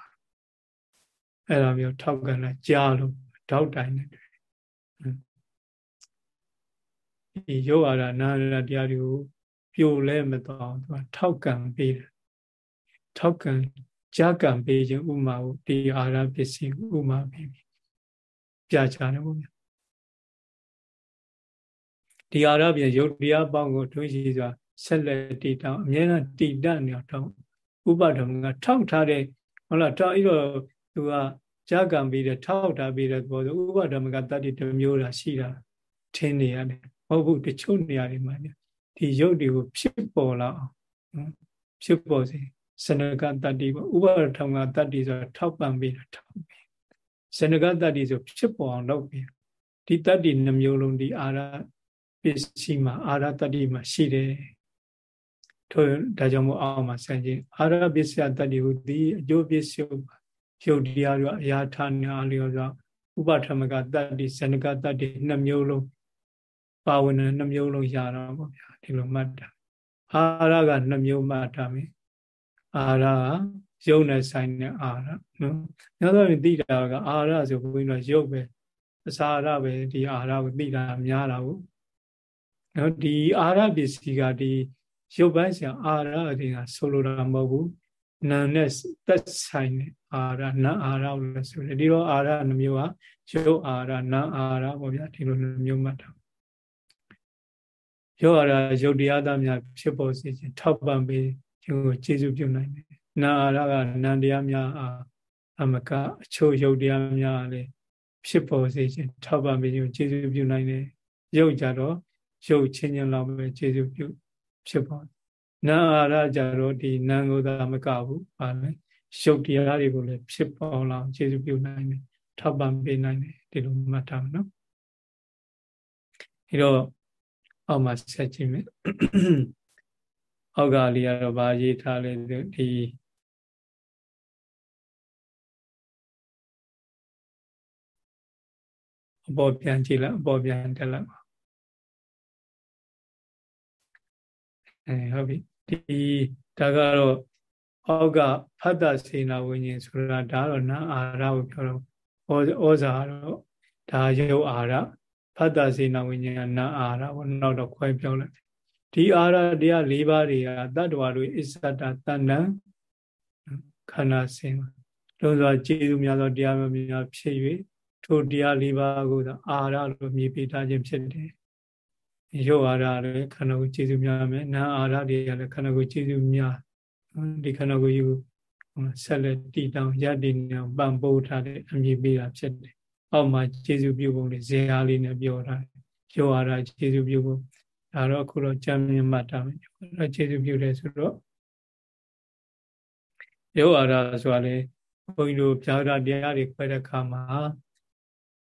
အဲ့လိုမျိုးထောက်ကန်လာကြားလို့တောက်တိုင်နဲ့ဒီယောဂါရနာရတရားတွေကိုပြိုလဲမတော့သူကထောက်ကန်ပေးတယ်ထောက်ကန်ကြာကံပေးခြင်းဥမာကိုဒီအာရပစ္စည်းဥမာပေးပြီးပြချတယ်ပေါ့ဗျာဒီအာရပစ္စည်းရုပ်တရားပေါင်းကိုတွင်းရှိစွာ ဆက်လက်တည်တောင်းအမြဲတမ်းတည်တတ်နေတော့ဥပဒမကထောက်ထားတဲ့ဟုတ်လားထောက်ပြီးတော့သူကကြာကံပေးတယ်ထောက်ထားပေးတဲ့ဘောဆိုဥပဒမကတတ္တိတစ်မျိုးတာရှိတာထင်းနေရတယ်မဟုတ်ဘူးတချို့နေရာတွေမှာဒီရုပ်တွေကိုဖြစ်ပေါ်လာအောင်ဖြစ်ပေါ်စေစနကတတ္တိပေါ့ဥပါဒထောင်ကတတ္တိဆိုထောက်ပံ့ပေးတာထောက်ပေးစနကတတ္တိဆိုဖြစ်ပေါ်အောင်လုပ်ပေးဒီတတ္တိနှမျိုးလုံးဒီအာရပစ္စည်းမှာအာရတတ္တိမှာရှိတယ် ထို့ဒါကြောင့်မို့အောင်မှာဆန့်ကျင်အာရပစ္စယတတ္တိဟုဒီအကျိုးပစ္စယရုပ်တရားတွေအရာဌာနအလျော်စွာဥပထမကတတ္တိစနကတတ္တိနှမျိုးလုံးပါဝင်တဲ့နှမျိုးလုံးရတော့ပေါ့ဗျာဒီလိုမှတ်တာအာရကနှမျိုးမှတ်ထားမယ်အာရကရုပ်နဲ့ဆိုင်တဲ့အာရနော်ညသောရင်သိတာကအာရဆိုဘုန်းကြီးတို့ရုပ်ပဲအစာရပဲဒီအာရကိုသိတာများတာဟုတ်နော်ဒီအာရပစ္စည်းကဒီ ရုပ်ပိုင်းဆရာအာရအရင်ကဆိုလိုတာမဟုတ်ဘူးနာနဲ့သက်ဆိုင်တဲ့အာရနာအာရလို့ဆိုတယ်ဒီတော့အာရနှမျိုးကရုပ်အာရနာအာရပေါ့ဗျာဒီလိုနှမျိုးမှတ်တာရောအာရရုပ်တရားသားများဖြစ်ပေါ်စေခြင်းထောက်ပံ့ပေးခြင်းကိုကျေစုပြုနိုင်တယ်နာအာရကနန္တရားများအားအမကအချို့ရုပ်တရားများလည်းဖြစ်ပေါ်စေခြင်းထောက်ပံ့ပေးခြင်းကိုကျေစုပြုနိုင်တယ်ရုပ်ကြတော့ရုပ်ချင်းချင်းလောက်ပဲကျေစုပြု ဖြစ်ပေါ်နာအာရကြတော့ဒီနာကိုသာမကဘူးပါလေရုပ်တရားတွေကိုလည်းဖြစ်ပေါ်လာကျေစုပြုနိုင်တယ်ထောက်ပံ့ပေးနိုင်တယ်ဒီလိုမှတ်ထားမယ်နော်အဲတော့အောက်မှာဆက်ကြည့်မယ်အောက်ကလေးကတော့ဗာရေးထားလဲဒီအပေါ်ပြန်ကြည့်လိုက်အပေါ်ပြန်တက်လိုက်ပါ အဲဟုတ်ပြီဒီဒါကတော့အောက်ကဖတ်တာစေနာဝိညာဉ်ဆိုတာဒါတော့နာအာရကိုပြောတော့ဩဇာတော့ဒါရုပ်အာရဖတ်တာစေနာဝိညာဉ်ကနာအာရဘောနောက်တော့ခွဲပြောလိုက်ဒီအာရတရား၄ပါးတွေကတတ္တဝါတို့အစ္ဆတတဏ္ဏခန္ဓာစင်လုံးစွာကျေးဇူးများသောတရားများဖြစ်၍ထိုတရား၄ပါးကိုအာရလို့မြည်ပေးထားခြင်းဖြစ်တယ် ရုပ်အာရလည်းခန္ဓာကိုယ်ကျေးဇူးများမယ်နာအာရတွေကလည်းခန္ဓာကိုယ်ကျေးဇူးများဒီခန္ဓာကိုယ်ယူဆက်လက်တည်တောင်ရတည်နေအောင်ပံ့ပိုးထားတဲ့အမြည်ပေးတာဖြစ်တယ်အောက်မှာကျေစုပြုပုံလေးဇေဟာလေးနဲ့ပြောတာရောအားတာကျေစုပြုပုံဒါတော့အခုတော့ကြံမြင်မှတ်တာမယ်အဲ့ကျေစုပြုတယ်ဆိုတော့ရောအားတာဆိုတာလေဘုန်းကြီးတို့ပြာဒတရားတွေခွဲတဲ့အခါမှာ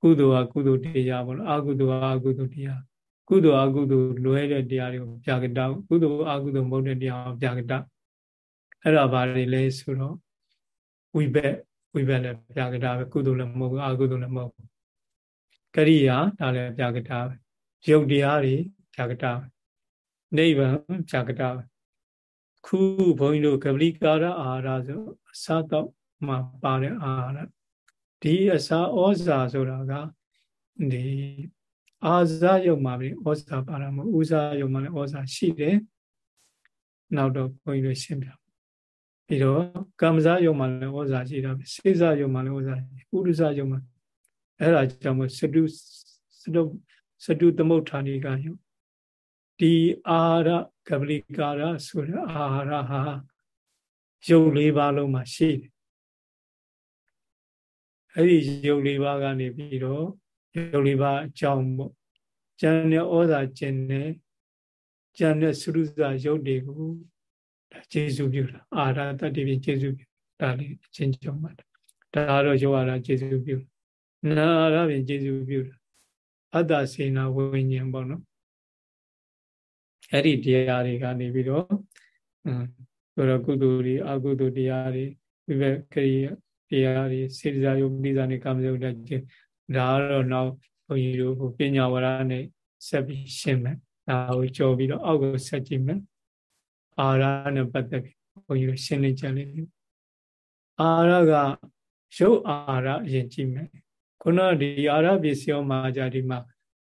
ကုသိုလ်ဟာကုသိုလ်တရားပေါ့နော်အကုသိုလ်ဟာအကုသိုလ်တရား ကုသိုလ်အကုသိုလ်လွဲတဲ့တရားတွေကိုပြာကတကုသိုလ်အကုသိုလ်မဟုတ်တဲ့တရားကိုပြာကတအဲ့ဒါဘာတွေလဲဆိုတော့ဝိဘက်ဝိဘက်လည်းပြာကတာပဲကုသိုလ်လည်းမဟုတ်ဘူးအကုသိုလ်လည်းမဟုတ်ဘူးကရိယာဒါလည်းပြာကတာပဲယုတ်တရားတွေပြာကတာပဲနိဗ္ဗာန်ပြာကတာပဲခုဘုန်းကြီးတို့ကပလိကာရအာဟာရဆိုအစားတော့မှပါတဲ့အာဟာရဒီအစာဩဇာဆိုတာကဒီ အာဇာယုံမှာပဲဩဇာပါရမဥဇာယုံမှာလည်းဩဇာရှိတယ်နောက်တော့ဘုန်းကြီးတို့ရှင်းပြပြီးတော့ကမ္မဇယုံမှာလည်းဩဇာရှိတာပဲစေဇယုံမှာလည်းဩဇာရှိဥဒ္ဒဇယုံမှာအဲ့ဒါကြောင့်မို့စတုစတုစတုသမုဋ္ဌာနိကယုံဒီအာရကပလိကာရဆိုတဲ့အာဟာရဟာယုံလေးပါးလုံးမှာရှိတယ်အဲ့ဒီယုံလေးပါးကနေပြီးတော့ ယုံလေးပါးအကြောင်းပေါ့ကျန်တဲ့ဩဇာကျင်တဲ့ကျန်တဲ့သုရုဇာယုတ်တွေကိုဒါကျေစုပြုတာအာရတတ္တိပြင်ကျေစုပြုဒါလေးအချင်းချုံမှာဒါတော့ယောအာရကျေစုပြုနာရပြင်ကျေစုပြုတာအတ္တစေနာဝိညာဉ်ပေါ့နော်အဲ့ဒီတရားတွေကနေပြီးတော့အင်းဆိုတော့ကုသိုလ်တွေအကုသိုလ်တရားတွေဝိဘကရိတရားတွေစေတစာယုတ်ပိစာနဲ့ကာမယုတ်တက် ဒါကတော့နောက်ဘုန်းကြီးတို့ပညာဝရနဲ့ဆက်ပြီးရှင်းမယ်ဒါကိုကြော်ပြီးတော့အောက်ကိုဆက်ကြည့်မယ်အာရနဲ့ပတ်သက်ပြီးဘုန်းကြီးတို့ရှင်းလင်းကြလိမ့်မယ်အာရကရုပ်အာရအရင်ကြည့်မယ်ခုနဒီအာရပစ္စယောမှာじゃဒီမှာ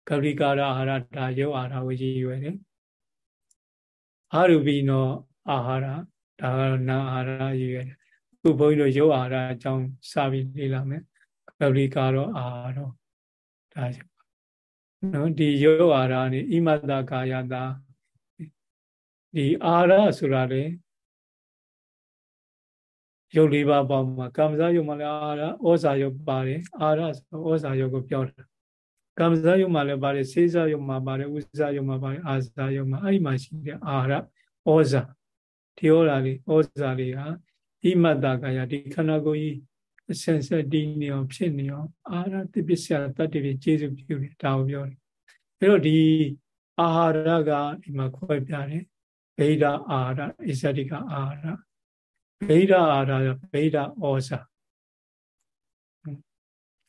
ကပရိကာရအာရဒါရုပ်အာရကိုရည်ရွယ်တယ်အာရူပိနောအာဟာရဒါကတော့နာအာရရည်ရွယ်တယ်ခုဘုန်းကြီးတို့ရုပ်အာရအကြောင်းစပြီးလေ့လာမယ်က ပရိကာရောအာရောဒါနော်ဒီရုပ်အာရနေဣမတကာယတာဒီအာရဆိုတာလေရုပ်လေးပါးပေါင်းမှာကမ္မဇယုတ်မှာလည်းအာရဩဇာယုတ်ပါတယ်အာရဆိုဩဇာယုတ်ကိုပြောတာကမ္မဇယုတ်မှာလည်းပါတယ်စေဇယုတ်မှာပါတယ်ဥဇာယုတ်မှာပါတယ်အာဇာယုတ်မှာအဲ့ဒီမှာရှိတဲ့အာရဩဇာဒီဩဇာလေးဩဇာလေးဟာဣမတကာယဒီခန္ဓာကိုယ်ကြီး အဆက်ဆက်တည်နေအောင်ဖြစ်နေအောင်အာရတိပစ္စယတတ္တိတွေကျေစုပြုတယ်ဒါကိုပြောတယ်အဲတော့ဒီအာဟာရကဒီမှာခွဲပြတယ်ဗေဒအာဟာရဣဇတိကအာဟာရဗေဒအာဟာရဗေဒဩဇာ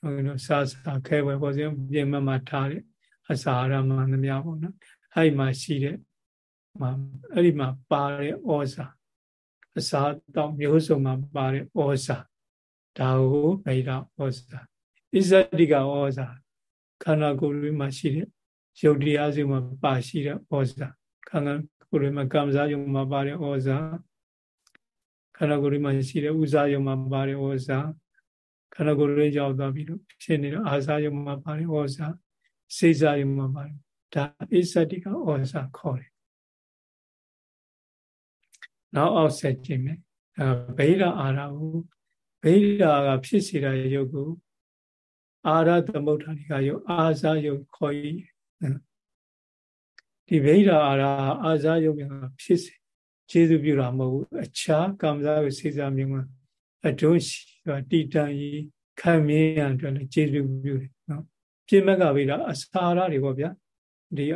ဟိုလိုစာစာခဲဝဲပေါ်စဉ်ပြင်မမှာထားတဲ့အစာအာရမှန်သမျှပေါ့နော်အဲ့ဒီမှာရှိတဲ့အဲ့ဒီမှာပါတဲ့ဩဇာအစာတောက်မျိုးစုံမှာပါတဲ့ဩဇာ ဒါကိုဗိဒဩဇာဣဇတိကဩဇာခန္ဓာကိုယ်လေးမှာရှိတဲ့ယုတ်တရားစုမှာပါရှိတဲ့ဩဇာခန္ဓာကိုယ်လေးမှာကံစားယုံမှာပါတဲ့ဩဇာခန္ဓာကိုယ်လေးမှာရှိတဲ့ဥစားယုံမှာပါတဲ့ဩဇာခန္ဓာကိုယ်လေးရောက်သွားပြီးတော့ဖြစ်နေတဲ့အာစားယုံမှာပါတဲ့ဩဇာစိတ်စားယုံမှာပါတယ်ဒါအစ္စတိကဩဇာခေါ်တယ်နောက်အောက်ဆက်ကြည့်မယ်အဲဗိဓာအာရဟု ဗိဓာကဖြစ်စေတဲ့ယုတ်ကိုအာရသမုဋ္ဌာနိကယုတ်အာဇာယုတ်ခေါ်၏ဒီဗိဓာအာရအာဇာယုတ်ကဖြစ်စေကျေစုပြုတာမဟုတ်ဘူးအခြားကာမဇာကိုစေစားမြင်မှာအတွန်းရှိတိတန်ကြီးခံမြင်ရန်အတွက်လည်းကျေစုပြုတယ်နော်ပြိမက်ကဗိဓာအစာရတွေပေါ့ဗျာဒီ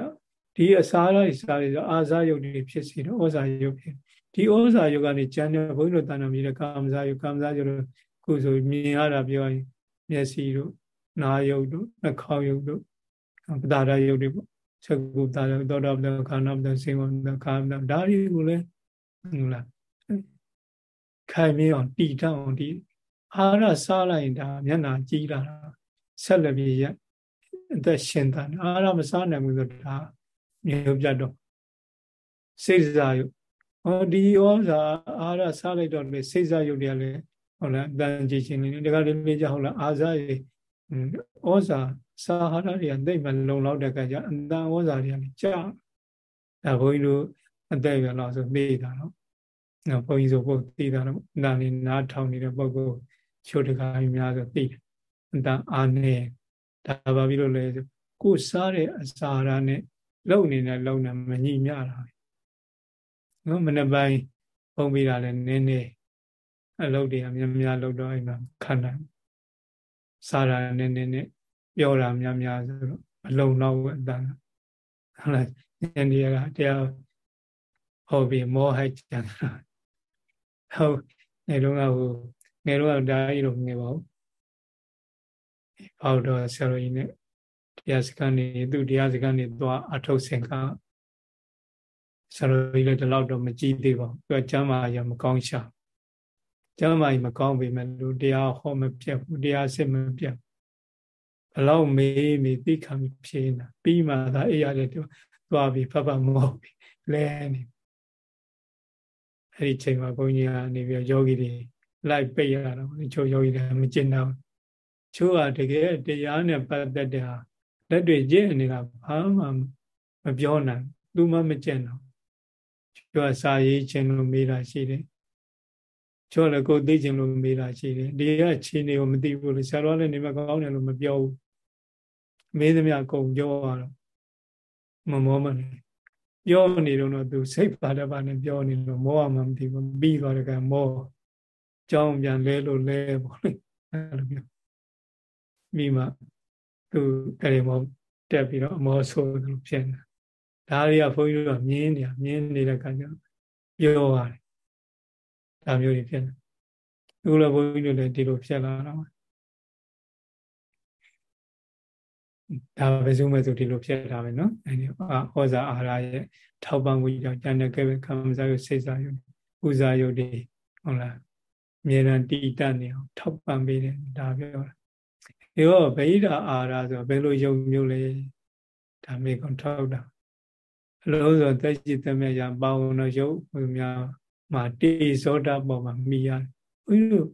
ဒီအစာရတွေစားတွေဆိုအာဇာယုတ်တွေဖြစ်စေတော့ဩဇာယုတ်ဖြစ် ဒီဩဇာယုတ်ကနေကျန်တဲ့ဘုန်းကြီးတို့တဏ္ဍာမြည်တဲ့ကာမဇာယုတ်ကာမဇာယုတ်ခုဆိုမြင်ရတာပြောရင်မျက်စိတို့နာယုတ်တို့နှာခေါင်းယုတ်တို့ပတာရယုတ်တွေပေါ့သကုတာယသောတာပတခန္ဓာပတစေဝပတခါပတဒါတွေကိုလည်းဟုတ်လားခိုင်မြဲအောင်တည်တောင်းဒီအာရစားလိုက်တာမျက်နာကြည်လာတာဆက်လက်ပြီးရအသက်ရှင်တာအာရမစားနိုင်ဘူးဆိုတာမျိုးပြတ်တော့စိတ်စားယုတ် ဟောဒီဩဇာအာရစားလိုက်တော့လေစိတ်စားယုတ်တွေကလည်းဟုတ်လားအတန်ကြည်ချင်းလေးတခါလေးလေးကြဟုတ်လားအာဇာရေဩဇာစာဟာရတွေကသိမလုံလောက်တဲ့ကကြအတန်ဩဇာတွေကလည်းကြာဒါဘုန်းကြီးတို့အသက်ရလောက်ဆိုသိတာနော်နော်ဘုန်းကြီးဆိုပုတ်သိတာတော့နာနေနားထောင်နေတဲ့ပုဂ္ဂိုလ်ချိုးတကားကြီးများဆိုသိတယ်အတန်အာနေဒါပါပြီးလို့လဲကိုစားတဲ့အစာရနဲ့လုံနေတဲ့လုံနဲ့မညီမျှတာ နော်မနေ့ပိုင်းပုံပြီးတာလဲနည်းနည်းအလုပ်တွေကများများလုပ်တော့အိမ်မှာခံနိုင်စားတာနည်းနည်းနဲ့ပြောတာများများဆိုတော့အလုံးတော့အတန်ဟုတ်လားညနေကတရားဟောပြီးမောဟိုက်ကြံဟုတ်နေတော့ကဟိုငယ်တော့ဒါကြီးတော့ငယ်ပါဘူးအောက်တော့ဆရာတော်ကြီးနဲ့တရားစခန်းနေသူတရားစခန်းနေသွားအထုတ်စင်က ဆရာတော်ကြီးလည်းဒီလောက်တော့မကြည့်သေးပါဘူးသူကကျမ်းမာရမကောင်းရှာကျမ်းမာရမကောင်းပေမဲ့လူတရားဟောမပြတ်ဘူးတရားစစ်မပြတ်ဘလောက်မေးမေးသိခံဖြေနေတာပြီးမှသာအေးရတယ်သူသွားပြီးဖတ်ဖတ်မဟုတ်ပြီလဲနေအဲ့ဒီချိန်မှာဘုန်းကြီးကနေပြီးယောဂီတွေလိုက်ပိတ်ရတာချို့ယောဂီတွေမကျင်တော့ချို့ကတကယ်တရားနဲ့ပတ်သက်တဲ့ဟာလက်တွေကျင့်နေတာဘာမှမပြောနိုင်သူမှမကျင့်တော့ ချို့ကစာရေးခြင်းလို့မေးတာရှိတယ်ချို့လည်းကိုသိခြင်းလို့မေးတာရှိတယ်ဒီကခြေနေကိုမသိဘူးလို့ဆရာတော်လည်းနေမကောင်းတယ်လို့မပြောဘူးမေးသမျှအကုန်ပြောရတော့မမောမနေပြောနေတော့သူစိတ်ပါတဲ့ပါနဲ့ပြောနေလို့မောရမှမသိဘူးပြီးသွားတဲ့ကမောကြောင်းပြန်လဲလို့လဲပေါ့လေအဲ့လိုမျိုးမိမှသူကလေးမောတက်ပြီးတော့အမောဆိုးလို့ဖြစ်နေတာ ဒါတွေကဘုန်းကြီးတို့ကမြင်းနေမြင်းနေတဲ့အခါကျပြောရတယ်ဒါမျိုးတွေဖြစ်နေအခုလည်းဘုန်းကြီးတို့လည်းဒီလိုဖြစ်လာတော့ဒါပဲစုမဲ့ဆိုဒီလိုဖြစ်တာပဲเนาะအဲဒီဩဇာအာရရဲ့ထောက်ပံ့မှုကြောင့်ဉာဏ်နဲ့ကဲကံစားရုပ်စိတ်စားရုပ်ပူဇာရုပ်တွေဟုတ်လားအမြဲတမ်းတည်တတ်နေအောင်ထောက်ပံ့ပေးတယ်ဒါပြောတာဒီတော့ဗိဓာအာရဆိုဘယ်လိုယုံမျိုးလဲဒါမေကွန်ထောက်တာ အလုံးစုံသက်ရှိသမျှရာပါဝင်တော့ယုတ်ဘုများမှာတေဇောတပေါ်မှာမိရတယ်ဘုရားတို့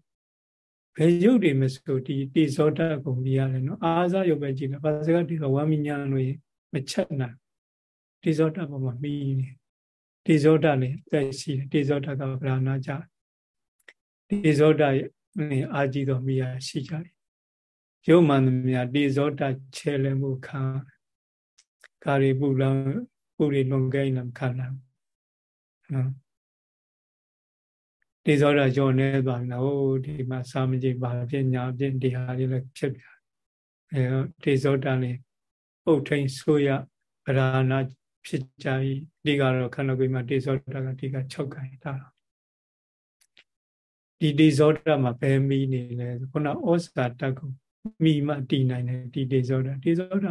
ဘယ်ယုတ်တွေမဆိုဒီတေဇောတကိုမိရတယ်နော်အာဇာယုတ်ပဲကြည့်တယ်ဘာစကားဒီကဝမ်းမိညာလို့မချက်နိုင်တေဇောတပေါ်မှာမိနေတေဇောတလည်းသက်ရှိတယ်တေဇောတကဗราဏကြတေဇောတရဲ့အာကြည့်တော်မိရရှိကြတယ်ရုပ်မှန်သမျှတေဇောတချဲလဲမှုခံကာရီပူလံ ပူရီလွန်ကဲနံခံနာနော်တေဇောတကြောနေသွားပြီနော်ဟိုဒီမှာစာမကြည့်ပါဖြစ်ညာဖြစ်ဒီဟာလေးလည်းဖြစ်ပြအဲတေဇောတလေးအုတ်ထိန်ဆိုရဗราဏဖြစ်ကြ၏ဒီကတော့ခန္ဓာကိုယ်မှာတေဇောတကဒီက6ခိုင်တာဒီတေဇောတမှာဘယ်မီနေလဲခုနဩဇာတကုမိမှတည်နိုင်တယ်ဒီတေဇောတတေဇောတ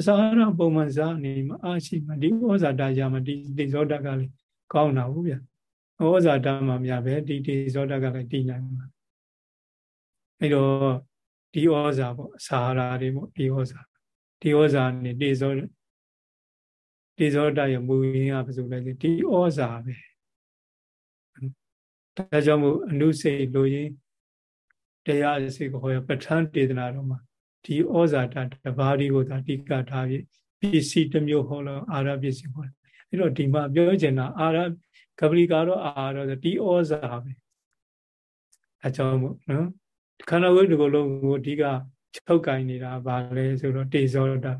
အစာရပုံမှန်စားနေမှာအာရှိမှဒီဩဇာတရမှာဒီတေဇောတကလည်းကောင်းတာဟုတ်ဗျဩဇာတမှာမြပဲဒီတေဇောတကလည်းတည်နိုင်မှာအဲ့တော့ဒီဩဇာပေါ့အစာရတွေပေါ့ဒီဩဇာဒီဩဇာနေတေဇောတေဇောတရမူရင်းကဘယ်ဆိုလဲဒီဩဇာပဲဒါကြောင့်မို့အနုစိတ်လိုရင်းတရားစိတ်ကိုဟောရပဋ္ဌာန်းဒေသနာတော်မှာ ဒီဩဇာတတပါးဒီကိုသာအဓိကထားပြီးပစ္စည်းတစ်မျိုးဟောလို့အာရပစ္စည်းဟောအဲ့တော့ဒီမှာပြောချင်တာအာရကပလီကတော့အာရဆိုဒီဩဇာပဲအကြောင်းမို့နော်ခန္ဓာဝိတ္တကိုလုံးကိုအဓိကချုပ်ကင်နေတာဗာလဲဆိုတော့တေဇောတာ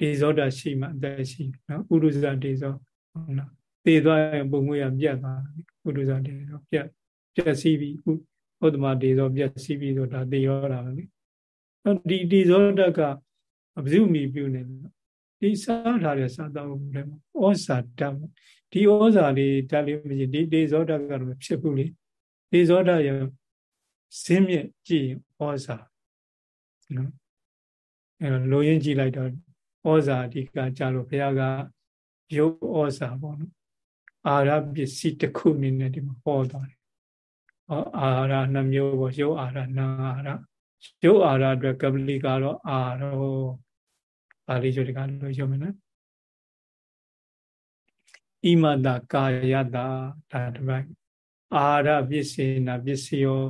တေဇောတာရှိမှအသက်ရှိနော်ဥရုဇာတေဇောဟုတ်လားသေသွားရင်ပုံငွေရပြတ်သွားဥရုဇာတေဇောပြတ်ပြတ်စီးပြီးဥဒ္ဓမတေဇောပြတ်စီးပြီးဆိုတာသေရောတာပဲလေ ဒီတေဇောတကဘုဇုမီပြုနေတယ်ဒီစားထားတဲ့စားတောင်းလည်းဩဇာတတ်ဒီဩဇာလေးတက်လေးမရှိဒီတေဇောတကတော့မဖြစ်ဘူးလေတေဇောတရဇင်းမြင့်ကြည့်ဩဇာနော်အဲလိုရင်းကြည့်လိုက်တော့ဩဇာအဓိကကြလို့ဘုရားကရုပ်ဩဇာပေါ့နော်အာရပစ္စည်းတစ်ခုအနေနဲ့ဒီမှာဟောသွားတယ်။ဟောအာရနှမျိုးပေါ့ရုပ်အာရနာအာရ ရုပ်အာရအတွက်ကပလီကတော့အာရောပါဠိကျိုးတကလို့ရုံမယ်နော်။ဣမတကာယတာဒါတပိုင်းအာရပစ္စေနာပစ္စယော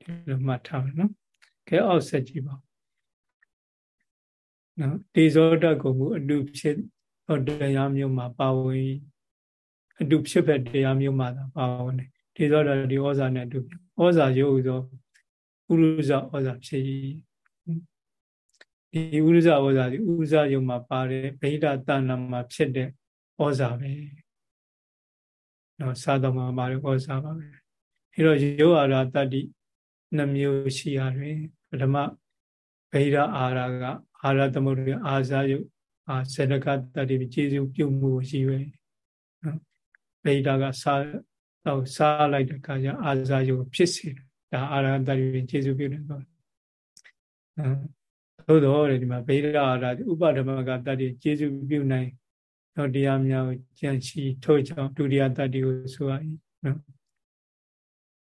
ဒီလိုမှတ်ထားမယ်နော်။ခဲအောက်ဆက်ကြည့်ပါနော်တေဇောတကုံမှုအတုဖြစ်ဟောတရားမျိုးမှာပါဝင်အတုဖြစ်ဖက်တရားမျိုးမှာပါဝင်တယ်တေဇောတဒီဩဇာနဲ့အတုဩဇာရုပ်သော ဥရုဇဩဇာဖြစ်ဒီဥရုဇဩဇာဒီဥဇရုံမှာပါတယ်ဗိဓာတဏ္ဍမှာဖြစ်တဲ့ဩဇာပဲနော်သာတော်မှာပါတယ်ဩဇာပါပဲအဲတော့ယောအာရတတ္တိနှမျိုးရှိရတယ်ပထမဗိဓာအာရကအာရသမုဒ္ဒရာအာဇာယုအာစေတကတတ္တိကျေစုပြုမှုရှိပဲနော်ဗိဓာကစားတော့စားလိုက်တဲ့အခါကျအာဇာယုဖြစ်စေတယ် ဒါအာရဟတရီခြေစုပြုနေတော့သို့တော်တဲ့ဒီမှာဗေဒအာရဥပဓမ္မကတရီခြေစုပြုနိုင်တော့တရားများကိုကြံရှိထို့ကြောင့်ဒုတိယတရီကိုဆိုရည်နော်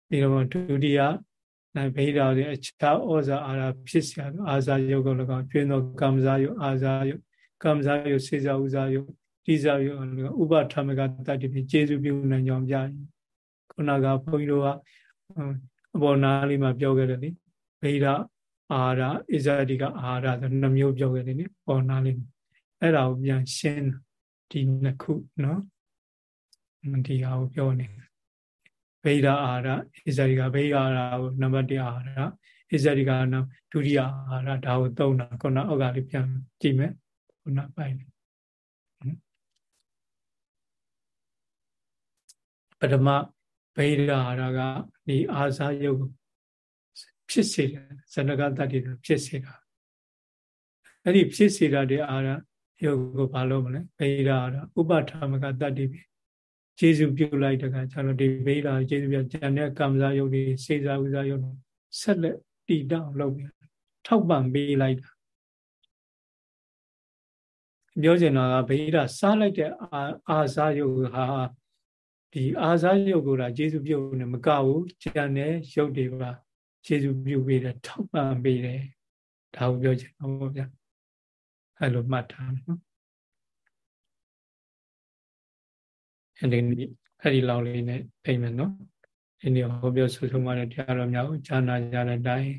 ဒီတော့ဒုတိယနိုင်ဗေဒဆိုအခြားဩဇာအာရဖြစ်စရာအာဇာယုတ်ကို၎င်းကျွင်းသောကမ္မဇာယုတ်အာဇာယုတ်ကမ္မဇာယုတ်စေဇာဥဇာယုတ်တိဇာယုတ်ဥပထမကတတိဖြင့်ကျေစုပြုနိုင်ကြောင်းပြခုနကဘုန်းကြီးတို့က အပေါ်နာလေးမှာပြောခဲ့တယ်လေဗိဓာအာရဣဇာတိကအာရဆိုနှမျိုးပြောခဲ့တယ်နိပေါ်နာလေးအဲ့ဒါကိုပြန်ရှင်းဒီနှစ်ခုနော်ဒီဟာကိုပြောနေဗေဒအာရဣဇရိကဗေဒအာရကိုနံပါတ်1အာရဣဇရိကနဒုတိယအာရဒါကိုသုံးတာခုနအောက်ကလေးပြန်ကြည့်မယ်ခုနပိုင်းပထမ ဗေဒအာရကဒီအာဇာယုတ်ဖြစ်စေတယ်ဇနကတ္တိဖြစ်စေတာအဲ့ဒီဖြစ်စေတာဒီအာရယုတ်ကိုဘာလို့မလဲဗေဒအာရဥပထာမကတတ္တိကျေစုပြုလိုက်တကကျတော့ဒီဗေဒာကျေစုပြကျန်တဲ့ကမ္မဇာယုတ်တွေစေစာဥဇာယုတ်ဆက်လက်တည်တောင်လုပ်ပြီးထောက်ပံ့ပေးလိုက်တာပြောချင်တာကဗေဒာစားလိုက်တဲ့အာဇာယုတ်ဟာ ဒီအာဇာယုတ်ကိုဒါကျေစုပြုနေမကဘူးကျန်တဲ့ယုတ်တွေပါကျေစုပြုပေးတယ်ထောက်ပံ့ပေးတယ်ဒါကိုပြောချင်တာပေါ့ဗျာအဲ့လိုမှတ်ထားနော်အဲ့ဒီအဲ့ဒီလောက်လေးနဲ့ပြိမယ်နော်ဒီနေ့ဟောပြောဆွဆုံးမတဲ့တရားတော်များကိုဈာနာကြတဲ့အတိုင်း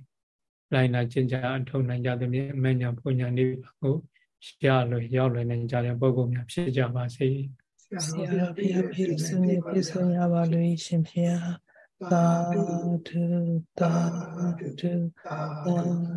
လိုက်နာကျင့်ကြအထောက်နိုင်ကြသဖြင့်အမညာပုညာနိဗ္ဗာန်ကိုရလို့ရောက်လွယ်နိုင်ကြတဲ့ပုဂ္ဂိုလ်များဖြစ်ကြပါစေ ဆရာတော်ဘုရားပြည့်စုံနေပြည့်စုံရပါလို့ရှင်ဖျားသာဓုသာဓုသာ